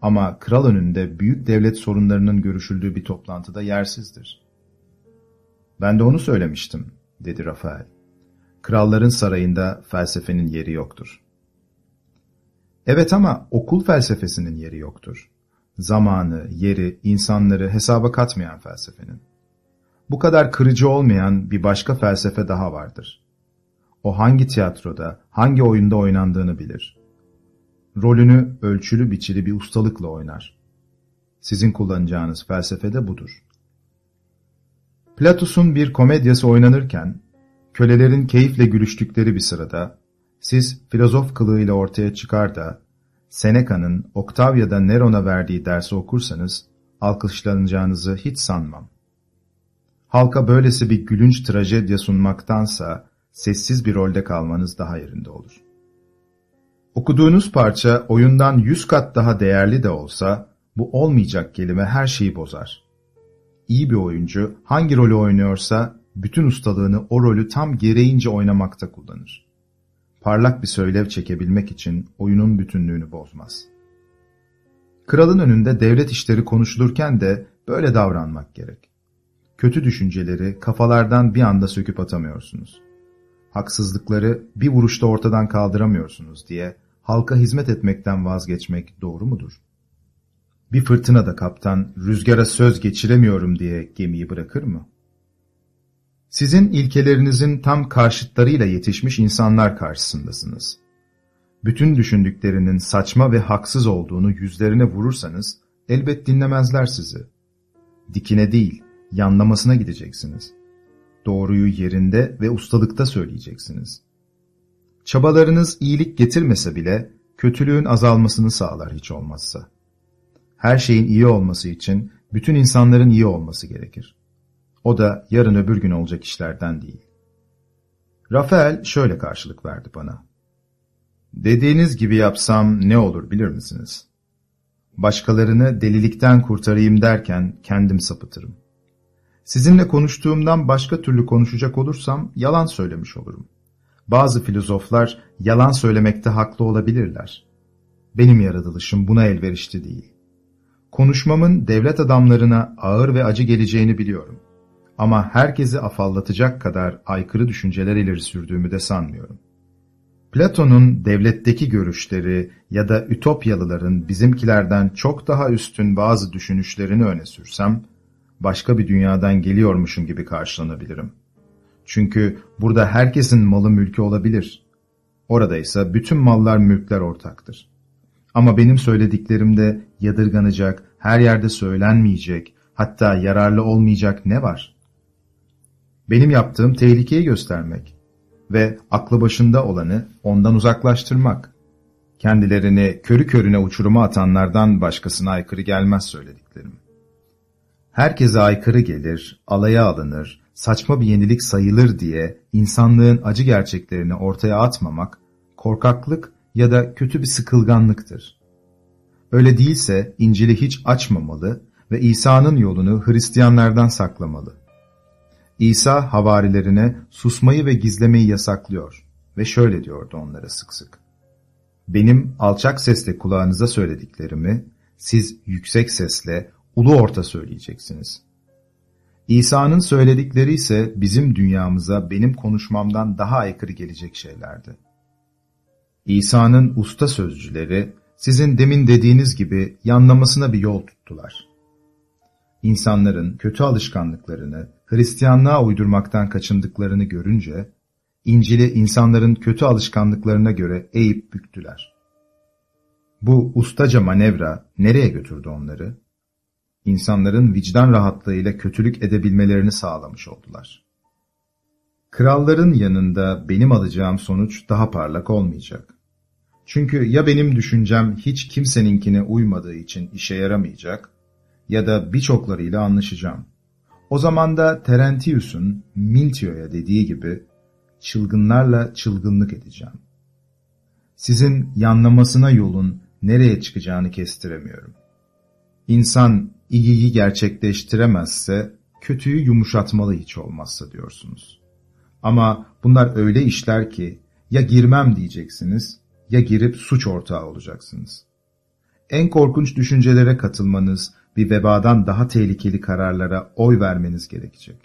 Ama kral önünde büyük devlet sorunlarının görüşüldüğü bir toplantıda yersizdir. Ben de onu söylemiştim, dedi Rafael. Kralların sarayında felsefenin yeri yoktur. Evet ama okul felsefesinin yeri yoktur. Zamanı, yeri, insanları hesaba katmayan felsefenin. Bu kadar kırıcı olmayan bir başka felsefe daha vardır. O hangi tiyatroda, hangi oyunda oynandığını bilir. Rolünü ölçülü biçili bir ustalıkla oynar. Sizin kullanacağınız felsefe de budur. Platus'un bir komedyası oynanırken, kölelerin keyifle gülüştükleri bir sırada, siz filozof kılığıyla ortaya çıkar da, Seneca'nın Octavia'da Neron'a verdiği dersi okursanız, alkışlanacağınızı hiç sanmam. Halka böylesi bir gülünç trajedya sunmaktansa, sessiz bir rolde kalmanız daha yerinde olur. Okuduğunuz parça oyundan yüz kat daha değerli de olsa, bu olmayacak kelime her şeyi bozar. İyi bir oyuncu hangi rolü oynuyorsa, bütün ustalığını o rolü tam gereğince oynamakta kullanır. Parlak bir söylev çekebilmek için oyunun bütünlüğünü bozmaz. Kralın önünde devlet işleri konuşulurken de böyle davranmak gerek. Kötü düşünceleri kafalardan bir anda söküp atamıyorsunuz haksızlıkları bir vuruşta ortadan kaldıramıyorsunuz diye halka hizmet etmekten vazgeçmek doğru mudur? Bir fırtınada kaptan rüzgara söz geçiremiyorum diye gemiyi bırakır mı? Sizin ilkelerinizin tam karşıtlarıyla yetişmiş insanlar karşısındasınız. Bütün düşündüklerinin saçma ve haksız olduğunu yüzlerine vurursanız elbet dinlemezler sizi. Dikine değil, yanlamasına gideceksiniz. Doğruyu yerinde ve ustalıkta söyleyeceksiniz. Çabalarınız iyilik getirmese bile kötülüğün azalmasını sağlar hiç olmazsa. Her şeyin iyi olması için bütün insanların iyi olması gerekir. O da yarın öbür gün olacak işlerden değil. Rafael şöyle karşılık verdi bana. Dediğiniz gibi yapsam ne olur bilir misiniz? Başkalarını delilikten kurtarayım derken kendim sapıtırım. Sizinle konuştuğumdan başka türlü konuşacak olursam yalan söylemiş olurum. Bazı filozoflar yalan söylemekte haklı olabilirler. Benim yaratılışım buna elverişli değil. Konuşmamın devlet adamlarına ağır ve acı geleceğini biliyorum. Ama herkesi afallatacak kadar aykırı düşünceler ileri sürdüğümü de sanmıyorum. Platon'un devletteki görüşleri ya da Ütopyalıların bizimkilerden çok daha üstün bazı düşünüşlerini öne sürsem, başka bir dünyadan geliyormuşum gibi karşılanabilirim. Çünkü burada herkesin malı mülkü olabilir. Orada ise bütün mallar mülkler ortaktır. Ama benim söylediklerimde yadırganacak, her yerde söylenmeyecek, hatta yararlı olmayacak ne var? Benim yaptığım tehlikeyi göstermek ve aklı başında olanı ondan uzaklaştırmak. Kendilerini körü körüne uçuruma atanlardan başkasına aykırı gelmez söylediklerim herkese aykırı gelir, alaya alınır, saçma bir yenilik sayılır diye insanlığın acı gerçeklerini ortaya atmamak, korkaklık ya da kötü bir sıkılganlıktır. Öyle değilse İncil'i hiç açmamalı ve İsa'nın yolunu Hristiyanlardan saklamalı. İsa havarilerine susmayı ve gizlemeyi yasaklıyor ve şöyle diyordu onlara sık sık. Benim alçak sesle kulağınıza söylediklerimi siz yüksek sesle ulu orta söyleyeceksiniz. İsa'nın söyledikleri ise bizim dünyamıza benim konuşmamdan daha aykırı gelecek şeylerdi. İsa'nın usta sözcüleri sizin demin dediğiniz gibi yanlamasına bir yol tuttular. İnsanların kötü alışkanlıklarını Hristiyanlığa uydurmaktan kaçındıklarını görünce, İncil'i insanların kötü alışkanlıklarına göre eğip büktüler. Bu ustaca manevra nereye götürdü onları? İnsanların vicdan rahatlığıyla kötülük edebilmelerini sağlamış oldular. Kralların yanında benim alacağım sonuç daha parlak olmayacak. Çünkü ya benim düşüncem hiç kimseninkine uymadığı için işe yaramayacak ya da birçoklarıyla anlaşacağım. O zaman da Terentius'un Mintio'ya dediği gibi çılgınlarla çılgınlık edeceğim. Sizin yanlamasına yolun nereye çıkacağını kestiremiyorum. İnsan iyiyi gerçekleştiremezse, kötüyü yumuşatmalı hiç olmazsa diyorsunuz. Ama bunlar öyle işler ki, ya girmem diyeceksiniz, ya girip suç ortağı olacaksınız. En korkunç düşüncelere katılmanız, bir vebadan daha tehlikeli kararlara oy vermeniz gerekecek.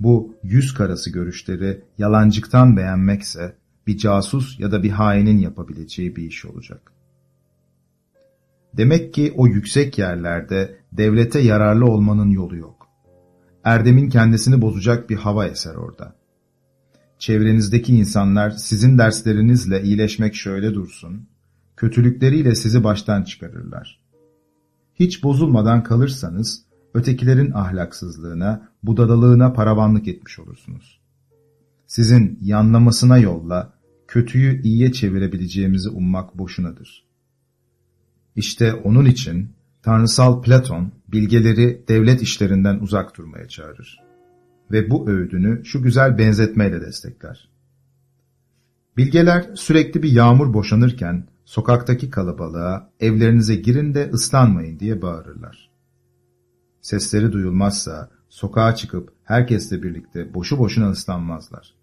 Bu yüz karası görüşleri yalancıktan beğenmekse, bir casus ya da bir hainin yapabileceği bir iş olacak. Demek ki o yüksek yerlerde devlete yararlı olmanın yolu yok. Erdem'in kendisini bozacak bir hava eser orada. Çevrenizdeki insanlar sizin derslerinizle iyileşmek şöyle dursun, kötülükleriyle sizi baştan çıkarırlar. Hiç bozulmadan kalırsanız, ötekilerin ahlaksızlığına, budadalığına paravanlık etmiş olursunuz. Sizin yanlamasına yolla, kötüyü iyiye çevirebileceğimizi ummak boşunadır. İşte onun için tanrısal Platon bilgeleri devlet işlerinden uzak durmaya çağırır. Ve bu öğüdünü şu güzel benzetmeyle destekler. Bilgeler sürekli bir yağmur boşanırken sokaktaki kalabalığa evlerinize girin de ıslanmayın diye bağırırlar. Sesleri duyulmazsa sokağa çıkıp herkesle birlikte boşu boşuna ıslanmazlar.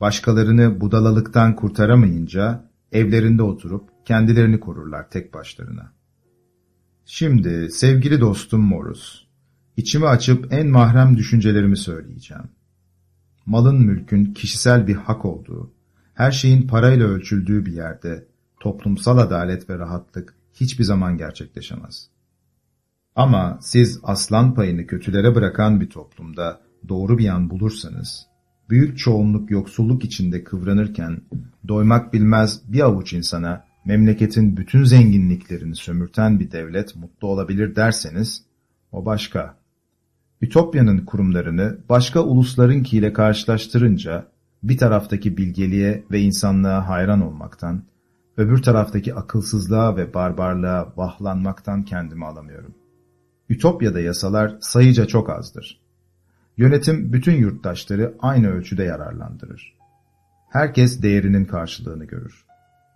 Başkalarını budalalıktan kurtaramayınca evlerinde oturup kendilerini korurlar tek başlarına. Şimdi sevgili dostum Morus, içimi açıp en mahrem düşüncelerimi söyleyeceğim. Malın mülkün kişisel bir hak olduğu, her şeyin parayla ölçüldüğü bir yerde toplumsal adalet ve rahatlık hiçbir zaman gerçekleşemez. Ama siz aslan payını kötülere bırakan bir toplumda doğru bir yan bulursanız, büyük çoğunluk yoksulluk içinde kıvranırken, doymak bilmez bir avuç insana memleketin bütün zenginliklerini sömürten bir devlet mutlu olabilir derseniz, o başka. Ütopya'nın kurumlarını başka uluslarınkiyle karşılaştırınca, bir taraftaki bilgeliğe ve insanlığa hayran olmaktan, öbür taraftaki akılsızlığa ve barbarlığa vahlanmaktan kendimi alamıyorum. Ütopya'da yasalar sayıca çok azdır. Yönetim bütün yurttaşları aynı ölçüde yararlandırır. Herkes değerinin karşılığını görür.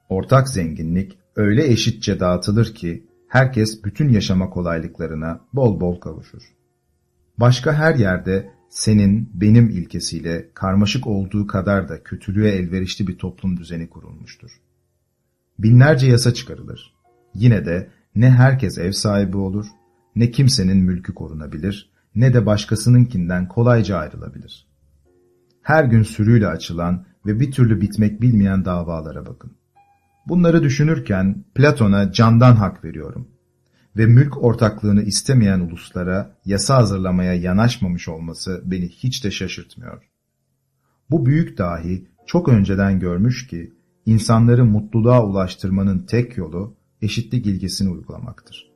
Ortak zenginlik öyle eşitçe dağıtılır ki herkes bütün yaşama kolaylıklarına bol bol kavuşur. Başka her yerde senin, benim ilkesiyle karmaşık olduğu kadar da kötülüğe elverişli bir toplum düzeni kurulmuştur. Binlerce yasa çıkarılır. Yine de ne herkes ev sahibi olur, ne kimsenin mülkü korunabilir, ne de başkasınınkinden kolayca ayrılabilir. Her gün sürüyle açılan ve bir türlü bitmek bilmeyen davalara bakın. Bunları düşünürken Platon'a candan hak veriyorum ve mülk ortaklığını istemeyen uluslara yasa hazırlamaya yanaşmamış olması beni hiç de şaşırtmıyor. Bu büyük dahi çok önceden görmüş ki insanları mutluluğa ulaştırmanın tek yolu eşitlik ilgesini uygulamaktır.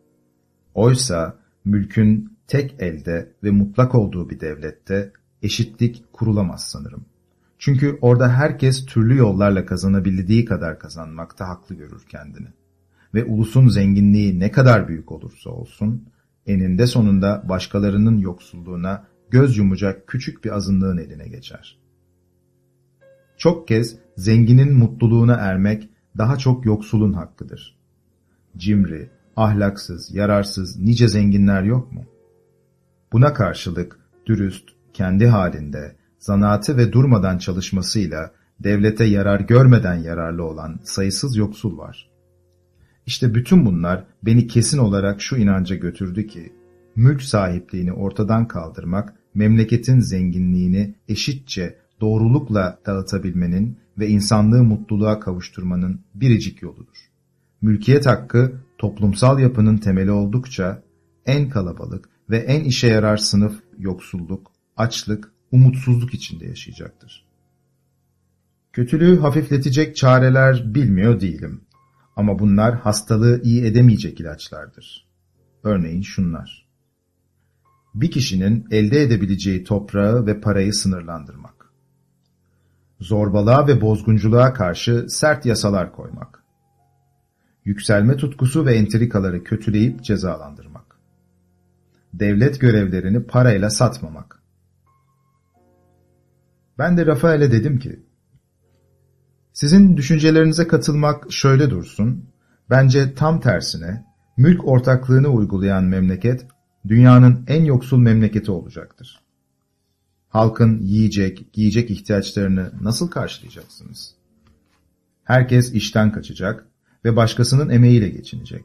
Oysa mülkün tek elde ve mutlak olduğu bir devlette eşitlik kurulamaz sanırım. Çünkü orada herkes türlü yollarla kazanabildiği kadar kazanmakta haklı görür kendini. Ve ulusun zenginliği ne kadar büyük olursa olsun, eninde sonunda başkalarının yoksulluğuna göz yumacak küçük bir azınlığın eline geçer. Çok kez zenginin mutluluğuna ermek daha çok yoksulun hakkıdır. Cimri, ahlaksız, yararsız nice zenginler yok mu? Buna karşılık dürüst, kendi halinde, zanaatı ve durmadan çalışmasıyla devlete yarar görmeden yararlı olan sayısız yoksul var. İşte bütün bunlar beni kesin olarak şu inanca götürdü ki, mülk sahipliğini ortadan kaldırmak, memleketin zenginliğini eşitçe doğrulukla dağıtabilmenin ve insanlığı mutluluğa kavuşturmanın biricik yoludur. Mülkiyet hakkı toplumsal yapının temeli oldukça en kalabalık ve en işe yarar sınıf yoksulluk, açlık, umutsuzluk içinde yaşayacaktır. Kötülüğü hafifletecek çareler bilmiyor değilim. Ama bunlar hastalığı iyi edemeyecek ilaçlardır. Örneğin şunlar. Bir kişinin elde edebileceği toprağı ve parayı sınırlandırmak zorbalığa ve bozgunculuğa karşı sert yasalar koymak, yükselme tutkusu ve entrikaları kötüleyip cezalandırmak, devlet görevlerini parayla satmamak. Ben de Rafael'e dedim ki, sizin düşüncelerinize katılmak şöyle dursun, bence tam tersine mülk ortaklığını uygulayan memleket dünyanın en yoksul memleketi olacaktır. Halkın yiyecek, giyecek ihtiyaçlarını nasıl karşılayacaksınız? Herkes işten kaçacak ve başkasının emeğiyle geçinecek.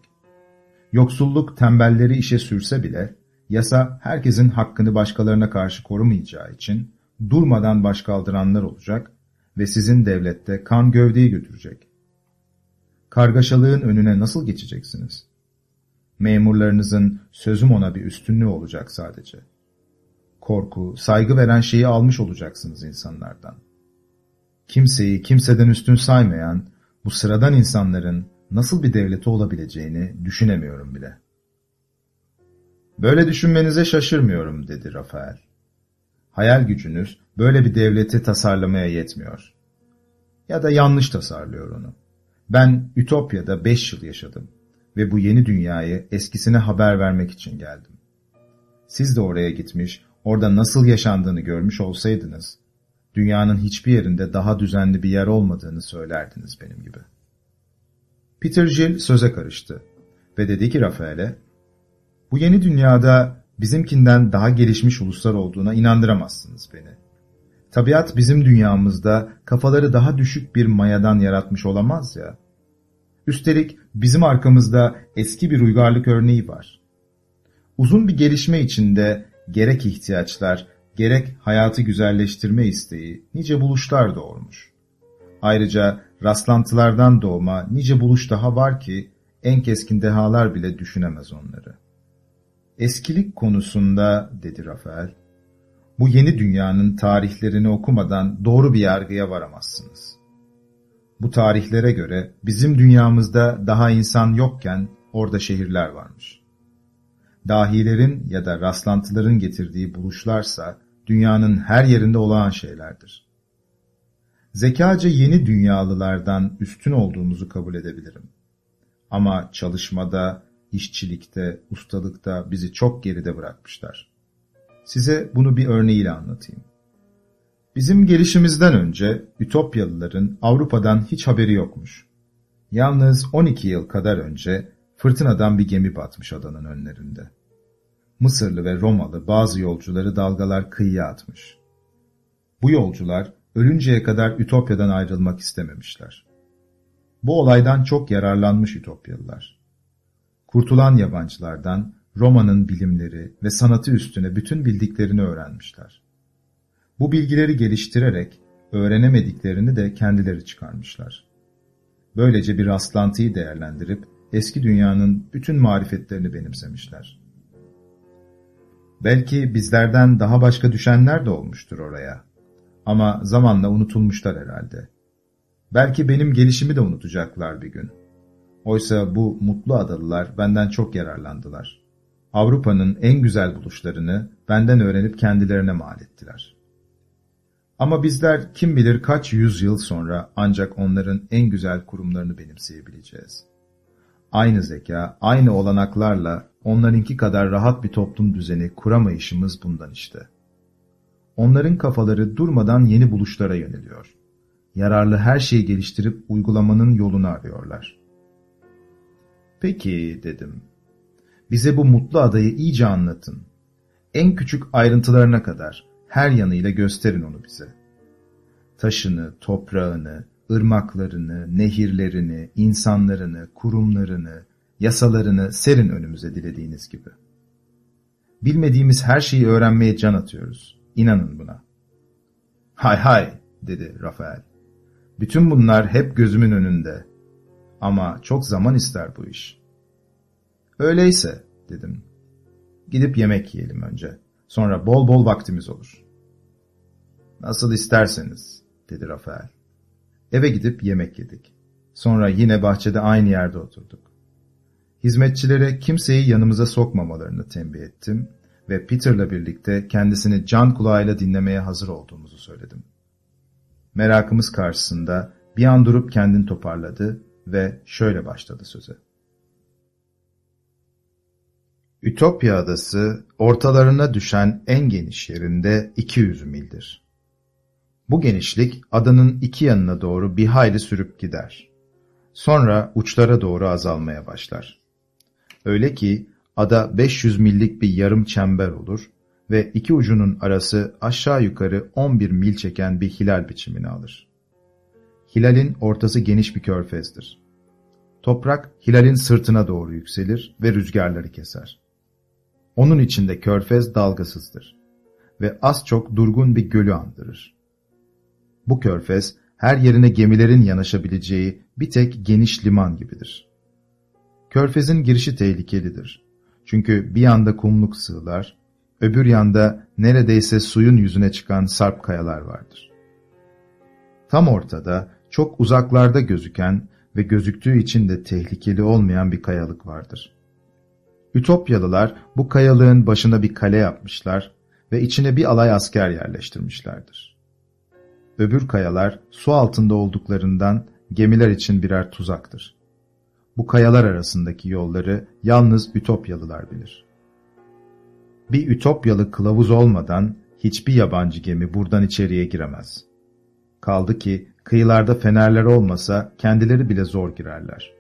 Yoksulluk tembelleri işe sürse bile, yasa herkesin hakkını başkalarına karşı korumayacağı için durmadan başkaldıranlar olacak ve sizin devlette kan gövdeyi götürecek. Kargaşalığın önüne nasıl geçeceksiniz? Memurlarınızın sözüm ona bir üstünlüğü olacak sadece. Korku, saygı veren şeyi almış olacaksınız insanlardan. Kimseyi kimseden üstün saymayan bu sıradan insanların nasıl bir devleti olabileceğini düşünemiyorum bile. Böyle düşünmenize şaşırmıyorum dedi Rafael. Hayal gücünüz böyle bir devleti tasarlamaya yetmiyor. Ya da yanlış tasarlıyor onu. Ben Ütopya'da beş yıl yaşadım ve bu yeni dünyayı eskisine haber vermek için geldim. Siz de oraya gitmiş, orada nasıl yaşandığını görmüş olsaydınız, dünyanın hiçbir yerinde daha düzenli bir yer olmadığını söylerdiniz benim gibi. Peter Jill söze karıştı ve dedi ki Rafael'e, bu yeni dünyada bizimkinden daha gelişmiş uluslar olduğuna inandıramazsınız beni. Tabiat bizim dünyamızda kafaları daha düşük bir mayadan yaratmış olamaz ya. Üstelik bizim arkamızda eski bir uygarlık örneği var. Uzun bir gelişme içinde gerek ihtiyaçlar, gerek hayatı güzelleştirme isteği nice buluşlar doğurmuş. Ayrıca rastlantılardan doğma nice buluş daha var ki en keskin dehalar bile düşünemez onları. Eskilik konusunda, dedi Rafael, bu yeni dünyanın tarihlerini okumadan doğru bir yargıya varamazsınız. Bu tarihlere göre bizim dünyamızda daha insan yokken orada şehirler varmış. Dahilerin ya da rastlantıların getirdiği buluşlarsa dünyanın her yerinde olan şeylerdir. Zekaca yeni dünyalılardan üstün olduğumuzu kabul edebilirim. Ama çalışmada, işçilikte, ustalıkta bizi çok geride bırakmışlar. Size bunu bir örneğiyle anlatayım. Bizim gelişimizden önce Ütopyalıların Avrupa'dan hiç haberi yokmuş. Yalnız 12 yıl kadar önce fırtınadan bir gemi batmış adanın önlerinde. Mısırlı ve Romalı bazı yolcuları dalgalar kıyıya atmış. Bu yolcular ölünceye kadar Ütopya'dan ayrılmak istememişler. Bu olaydan çok yararlanmış Ütopyalılar. Kurtulan yabancılardan Roma'nın bilimleri ve sanatı üstüne bütün bildiklerini öğrenmişler. Bu bilgileri geliştirerek öğrenemediklerini de kendileri çıkarmışlar. Böylece bir rastlantıyı değerlendirip eski dünyanın bütün marifetlerini benimsemişler. Belki bizlerden daha başka düşenler de olmuştur oraya. Ama zamanla unutulmuşlar herhalde. Belki benim gelişimi de unutacaklar bir gün. Oysa bu mutlu adalılar benden çok yararlandılar. Avrupa'nın en güzel buluşlarını benden öğrenip kendilerine mal ettiler. Ama bizler kim bilir kaç yüzyıl sonra ancak onların en güzel kurumlarını benimseyebileceğiz. Aynı zeka, aynı olanaklarla onlarınki kadar rahat bir toplum düzeni kuramayışımız bundan işte. Onların kafaları durmadan yeni buluşlara yöneliyor. Yararlı her şeyi geliştirip uygulamanın yolunu arıyorlar. Peki dedim. Bize bu mutlu adayı iyice anlatın. En küçük ayrıntılarına kadar her yanıyla gösterin onu bize. Taşını, toprağını, ırmaklarını, nehirlerini, insanlarını, kurumlarını, yasalarını serin önümüze dilediğiniz gibi. Bilmediğimiz her şeyi öğrenmeye can atıyoruz. İnanın buna. Hay hay, dedi Rafael. Bütün bunlar hep gözümün önünde. Ama çok zaman ister bu iş. Öyleyse, dedim. Gidip yemek yiyelim önce. Sonra bol bol vaktimiz olur. Nasıl isterseniz, dedi Rafael. Eve gidip yemek yedik. Sonra yine bahçede aynı yerde oturduk. Hizmetçilere kimseyi yanımıza sokmamalarını tembih ettim ve Peter'la birlikte kendisini can kulağıyla dinlemeye hazır olduğumuzu söyledim. Merakımız karşısında bir an durup kendini toparladı ve şöyle başladı söze. Ütopya adası ortalarına düşen en geniş yerinde 200 mildir. Bu genişlik adanın iki yanına doğru bir hayli sürüp gider. Sonra uçlara doğru azalmaya başlar. Öyle ki ada 500 millik bir yarım çember olur ve iki ucunun arası aşağı yukarı 11 mil çeken bir hilal biçimini alır. Hilalin ortası geniş bir körfezdir. Toprak hilalin sırtına doğru yükselir ve rüzgarları keser. Onun içinde körfez dalgasızdır ve az çok durgun bir gölü andırır. Bu körfez her yerine gemilerin yanaşabileceği bir tek geniş liman gibidir. Körfezin girişi tehlikelidir. Çünkü bir yanda kumluk sığlar, öbür yanda neredeyse suyun yüzüne çıkan sarp kayalar vardır. Tam ortada, çok uzaklarda gözüken ve gözüktüğü için de tehlikeli olmayan bir kayalık vardır. Ütopyalılar bu kayalığın başına bir kale yapmışlar ve içine bir alay asker yerleştirmişlerdir. Öbür kayalar su altında olduklarından gemiler için birer tuzaktır. Bu kayalar arasındaki yolları yalnız Ütopyalılar bilir. Bir Ütopyalı kılavuz olmadan hiçbir yabancı gemi buradan içeriye giremez. Kaldı ki kıyılarda fenerler olmasa kendileri bile zor girerler.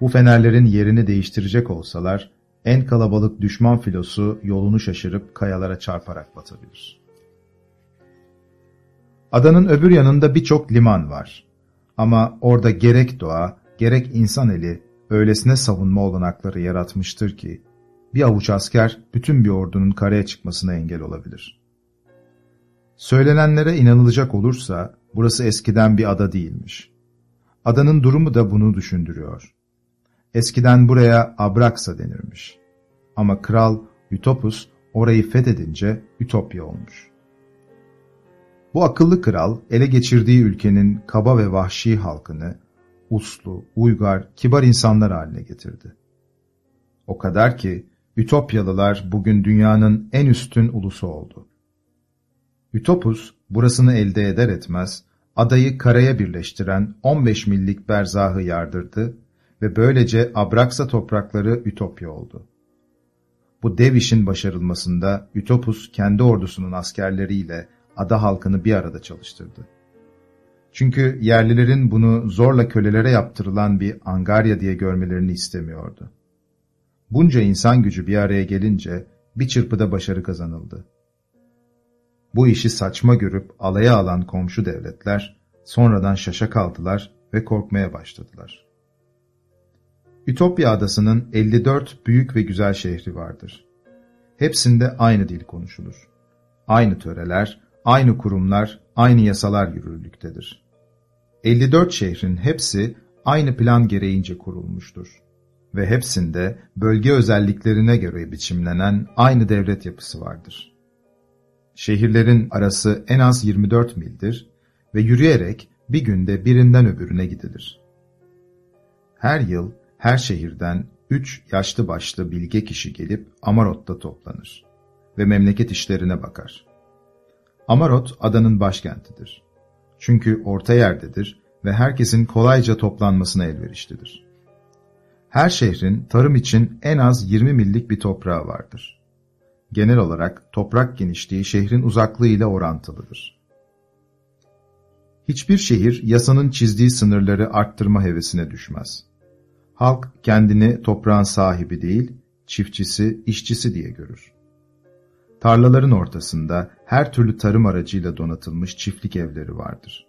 Bu fenerlerin yerini değiştirecek olsalar en kalabalık düşman filosu yolunu şaşırıp kayalara çarparak batabilir. Adanın öbür yanında birçok liman var. Ama orada gerek doğa, gerek insan eli öylesine savunma olanakları yaratmıştır ki, bir avuç asker bütün bir ordunun karaya çıkmasına engel olabilir. Söylenenlere inanılacak olursa, burası eskiden bir ada değilmiş. Adanın durumu da bunu düşündürüyor. Eskiden buraya Abraksa denirmiş. Ama kral Ütopus orayı fethedince Ütopya olmuş. Bu akıllı kral ele geçirdiği ülkenin kaba ve vahşi halkını uslu, uygar, kibar insanlar haline getirdi. O kadar ki Ütopyalılar bugün dünyanın en üstün ulusu oldu. Ütopus burasını elde eder etmez adayı karaya birleştiren 15 millik berzahı yardırdı ve böylece Abraksa toprakları Ütopya oldu. Bu dev işin başarılmasında Ütopus kendi ordusunun askerleriyle ada halkını bir arada çalıştırdı. Çünkü yerlilerin bunu zorla kölelere yaptırılan bir Angarya diye görmelerini istemiyordu. Bunca insan gücü bir araya gelince bir çırpıda başarı kazanıldı. Bu işi saçma görüp alaya alan komşu devletler sonradan şaşa kaldılar ve korkmaya başladılar. Ütopya adasının 54 büyük ve güzel şehri vardır. Hepsinde aynı dil konuşulur. Aynı töreler, aynı kurumlar, aynı yasalar yürürlüktedir. 54 şehrin hepsi aynı plan gereğince kurulmuştur. Ve hepsinde bölge özelliklerine göre biçimlenen aynı devlet yapısı vardır. Şehirlerin arası en az 24 mildir ve yürüyerek bir günde birinden öbürüne gidilir. Her yıl her şehirden üç yaşlı başlı bilge kişi gelip Amarot'ta toplanır ve memleket işlerine bakar. Amarot adanın başkentidir. Çünkü orta yerdedir ve herkesin kolayca toplanmasına elverişlidir. Her şehrin tarım için en az 20 millik bir toprağı vardır. Genel olarak toprak genişliği şehrin uzaklığıyla orantılıdır. Hiçbir şehir yasanın çizdiği sınırları arttırma hevesine düşmez. Halk kendini toprağın sahibi değil, çiftçisi, işçisi diye görür. Tarlaların ortasında her türlü tarım aracıyla donatılmış çiftlik evleri vardır.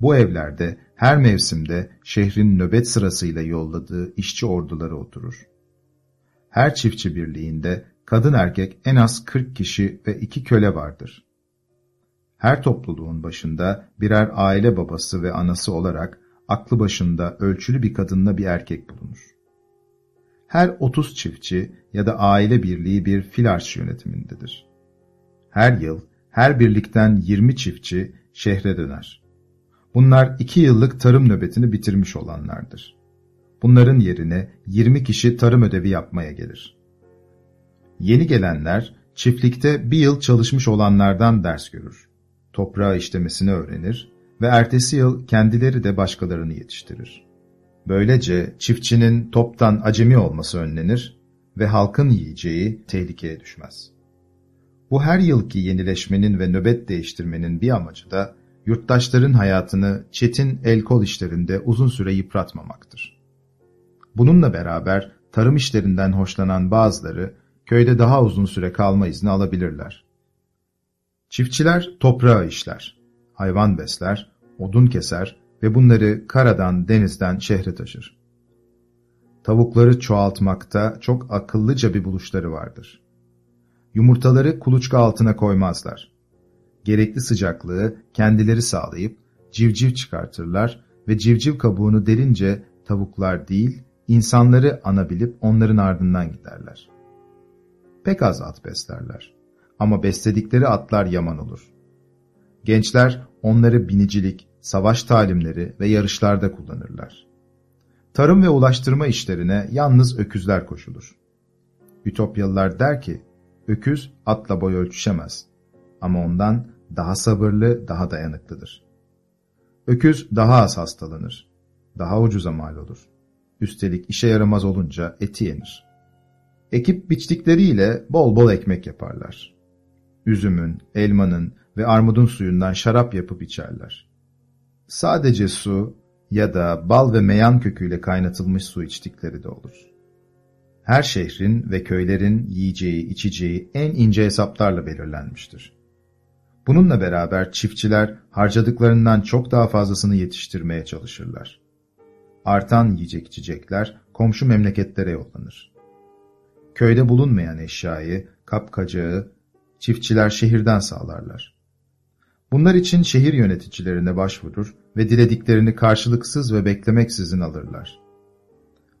Bu evlerde her mevsimde şehrin nöbet sırasıyla yolladığı işçi orduları oturur. Her çiftçi birliğinde kadın erkek en az 40 kişi ve iki köle vardır. Her topluluğun başında birer aile babası ve anası olarak aklı başında ölçülü bir kadınla bir erkek bulunur. Her 30 çiftçi ya da aile birliği bir filarş yönetimindedir. Her yıl her birlikten 20 çiftçi şehre döner. Bunlar 2 yıllık tarım nöbetini bitirmiş olanlardır. Bunların yerine 20 kişi tarım ödevi yapmaya gelir. Yeni gelenler çiftlikte bir yıl çalışmış olanlardan ders görür. Toprağı işlemesini öğrenir ve ertesi yıl kendileri de başkalarını yetiştirir. Böylece çiftçinin toptan acemi olması önlenir ve halkın yiyeceği tehlikeye düşmez. Bu her yılki yenileşmenin ve nöbet değiştirmenin bir amacı da yurttaşların hayatını çetin el kol işlerinde uzun süre yıpratmamaktır. Bununla beraber tarım işlerinden hoşlanan bazıları köyde daha uzun süre kalma izni alabilirler. Çiftçiler toprağı işler, hayvan besler, odun keser ve bunları karadan, denizden şehre taşır. Tavukları çoğaltmakta çok akıllıca bir buluşları vardır. Yumurtaları kuluçka altına koymazlar. Gerekli sıcaklığı kendileri sağlayıp civciv çıkartırlar ve civciv kabuğunu derince tavuklar değil, insanları anabilip onların ardından giderler. Pek az at beslerler. Ama besledikleri atlar yaman olur. Gençler onları binicilik, savaş talimleri ve yarışlarda kullanırlar. Tarım ve ulaştırma işlerine yalnız öküzler koşulur. Ütopyalılar der ki, öküz atla boy ölçüşemez ama ondan daha sabırlı, daha dayanıklıdır. Öküz daha az hastalanır, daha ucuza mal olur. Üstelik işe yaramaz olunca eti yenir. Ekip biçtikleriyle bol bol ekmek yaparlar. Üzümün, elmanın ve armudun suyundan şarap yapıp içerler. Sadece su ya da bal ve meyan köküyle kaynatılmış su içtikleri de olur. Her şehrin ve köylerin yiyeceği, içeceği en ince hesaplarla belirlenmiştir. Bununla beraber çiftçiler harcadıklarından çok daha fazlasını yetiştirmeye çalışırlar. Artan yiyecek içecekler komşu memleketlere yollanır. Köyde bulunmayan eşyayı, kapkacağı, çiftçiler şehirden sağlarlar. Bunlar için şehir yöneticilerine başvurur ve dilediklerini karşılıksız ve beklemeksizin alırlar.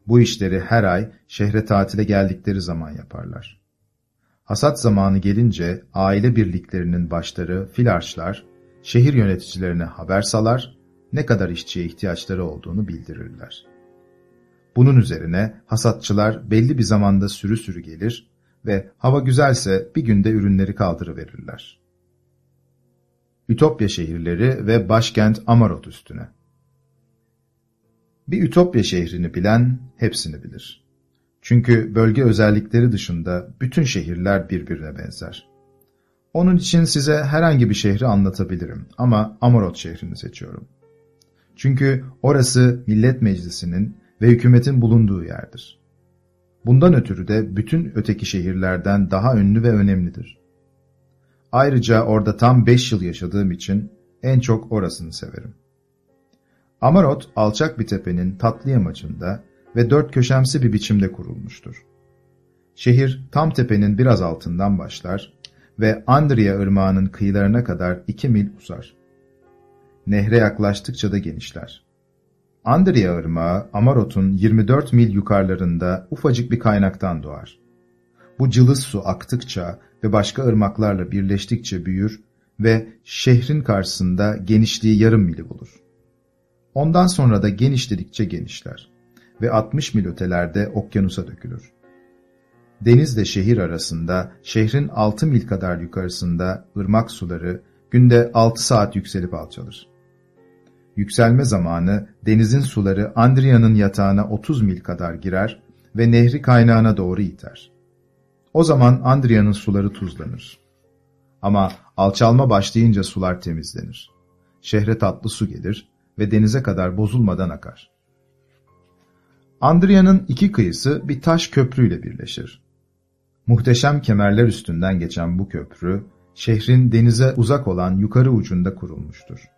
Bu işleri her ay şehre tatile geldikleri zaman yaparlar. Hasat zamanı gelince aile birliklerinin başları filarçlar, şehir yöneticilerine haber salar, ne kadar işçiye ihtiyaçları olduğunu bildirirler. Bunun üzerine hasatçılar belli bir zamanda sürü sürü gelir ve hava güzelse bir günde ürünleri kaldırıverirler. Ütopya şehirleri ve başkent Amarot üstüne. Bir Ütopya şehrini bilen hepsini bilir. Çünkü bölge özellikleri dışında bütün şehirler birbirine benzer. Onun için size herhangi bir şehri anlatabilirim ama Amarot şehrini seçiyorum. Çünkü orası Millet Meclisi'nin ve hükümetin bulunduğu yerdir. Bundan ötürü de bütün öteki şehirlerden daha ünlü ve önemlidir. Ayrıca orada tam beş yıl yaşadığım için en çok orasını severim. Amarot, alçak bir tepenin tatlı yamacında ve dört köşemsi bir biçimde kurulmuştur. Şehir tam tepenin biraz altından başlar ve Andria ırmağının kıyılarına kadar iki mil uzar. Nehre yaklaştıkça da genişler. Andria ırmağı Amarot'un 24 mil yukarılarında ufacık bir kaynaktan doğar. Bu cılız su aktıkça ve başka ırmaklarla birleştikçe büyür ve şehrin karşısında genişliği yarım mili bulur. Ondan sonra da genişledikçe genişler ve 60 mil ötelerde okyanusa dökülür. Denizle şehir arasında şehrin 6 mil kadar yukarısında ırmak suları günde 6 saat yükselip alçalır. Yükselme zamanı denizin suları Andria'nın yatağına 30 mil kadar girer ve nehri kaynağına doğru iter. O zaman Andria'nın suları tuzlanır. Ama alçalma başlayınca sular temizlenir. Şehre tatlı su gelir ve denize kadar bozulmadan akar. Andria'nın iki kıyısı bir taş köprüyle birleşir. Muhteşem kemerler üstünden geçen bu köprü, şehrin denize uzak olan yukarı ucunda kurulmuştur.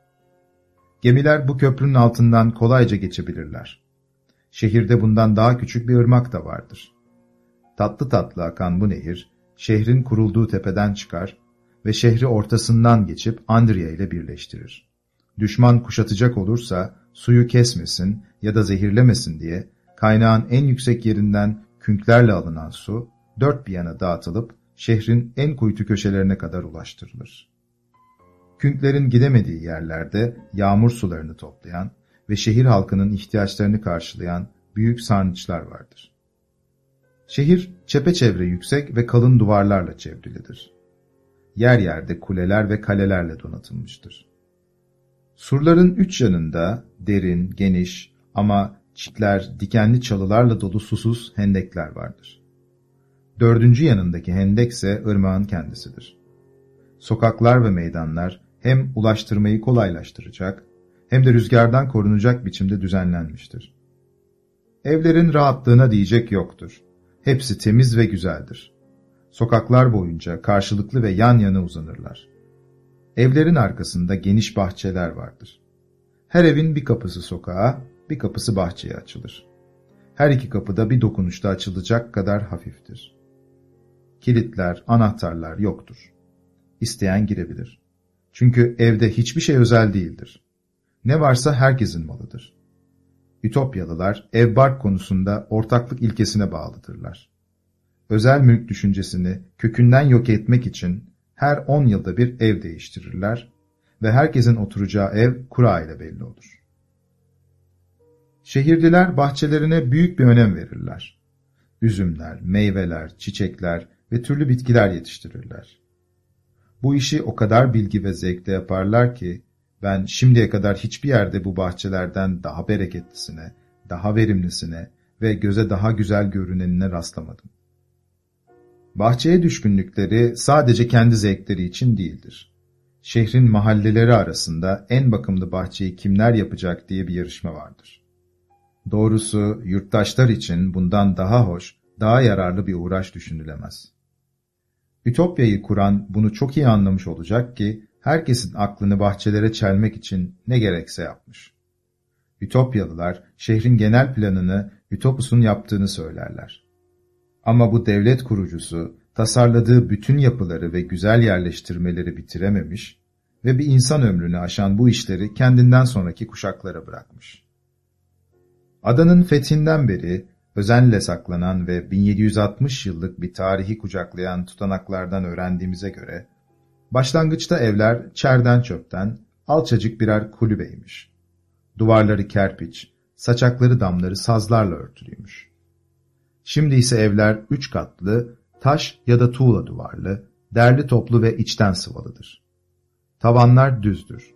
Gemiler bu köprünün altından kolayca geçebilirler. Şehirde bundan daha küçük bir ırmak da vardır. Tatlı tatlı akan bu nehir, şehrin kurulduğu tepeden çıkar ve şehri ortasından geçip Andria ile birleştirir. Düşman kuşatacak olursa suyu kesmesin ya da zehirlemesin diye kaynağın en yüksek yerinden künklerle alınan su dört bir yana dağıtılıp şehrin en kuytu köşelerine kadar ulaştırılır. Künklerin gidemediği yerlerde yağmur sularını toplayan ve şehir halkının ihtiyaçlarını karşılayan büyük sarnıçlar vardır. Şehir çepeçevre yüksek ve kalın duvarlarla çevrilidir. Yer yerde kuleler ve kalelerle donatılmıştır. Surların üç yanında derin, geniş ama çitler, dikenli çalılarla dolu susuz hendekler vardır. Dördüncü yanındaki hendek ise ırmağın kendisidir. Sokaklar ve meydanlar hem ulaştırmayı kolaylaştıracak hem de rüzgardan korunacak biçimde düzenlenmiştir. Evlerin rahatlığına diyecek yoktur. Hepsi temiz ve güzeldir. Sokaklar boyunca karşılıklı ve yan yana uzanırlar. Evlerin arkasında geniş bahçeler vardır. Her evin bir kapısı sokağa, bir kapısı bahçeye açılır. Her iki kapıda bir dokunuşta açılacak kadar hafiftir. Kilitler, anahtarlar yoktur. İsteyen girebilir. Çünkü evde hiçbir şey özel değildir. Ne varsa herkesin malıdır. Ütopyalılar ev bark konusunda ortaklık ilkesine bağlıdırlar. Özel mülk düşüncesini kökünden yok etmek için her 10 yılda bir ev değiştirirler ve herkesin oturacağı ev kura ile belli olur. Şehirliler bahçelerine büyük bir önem verirler. Üzümler, meyveler, çiçekler ve türlü bitkiler yetiştirirler. Bu işi o kadar bilgi ve zevkle yaparlar ki, ben şimdiye kadar hiçbir yerde bu bahçelerden daha bereketlisine, daha verimlisine ve göze daha güzel görünenine rastlamadım. Bahçeye düşkünlükleri sadece kendi zevkleri için değildir. Şehrin mahalleleri arasında en bakımlı bahçeyi kimler yapacak diye bir yarışma vardır. Doğrusu yurttaşlar için bundan daha hoş, daha yararlı bir uğraş düşünülemez. Ütopya'yı kuran bunu çok iyi anlamış olacak ki, herkesin aklını bahçelere çelmek için ne gerekse yapmış. Ütopyalılar şehrin genel planını Ütopus'un yaptığını söylerler. Ama bu devlet kurucusu tasarladığı bütün yapıları ve güzel yerleştirmeleri bitirememiş ve bir insan ömrünü aşan bu işleri kendinden sonraki kuşaklara bırakmış. Adanın fethinden beri özenle saklanan ve 1760 yıllık bir tarihi kucaklayan tutanaklardan öğrendiğimize göre, başlangıçta evler çerden çöpten, alçacık birer kulübeymiş. Duvarları kerpiç, saçakları damları sazlarla örtülüymüş. Şimdi ise evler üç katlı, taş ya da tuğla duvarlı, derli toplu ve içten sıvalıdır. Tavanlar düzdür.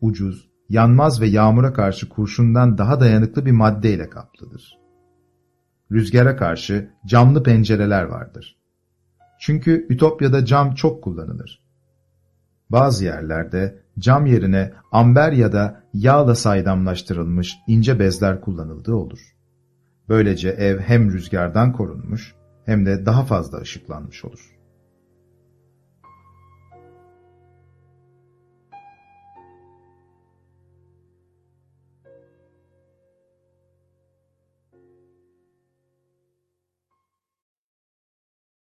Ucuz, yanmaz ve yağmura karşı kurşundan daha dayanıklı bir maddeyle kaplıdır. Rüzgara karşı camlı pencereler vardır. Çünkü Ütopya'da cam çok kullanılır. Bazı yerlerde cam yerine amber ya da yağla saydamlaştırılmış ince bezler kullanıldığı olur. Böylece ev hem rüzgardan korunmuş hem de daha fazla ışıklanmış olur.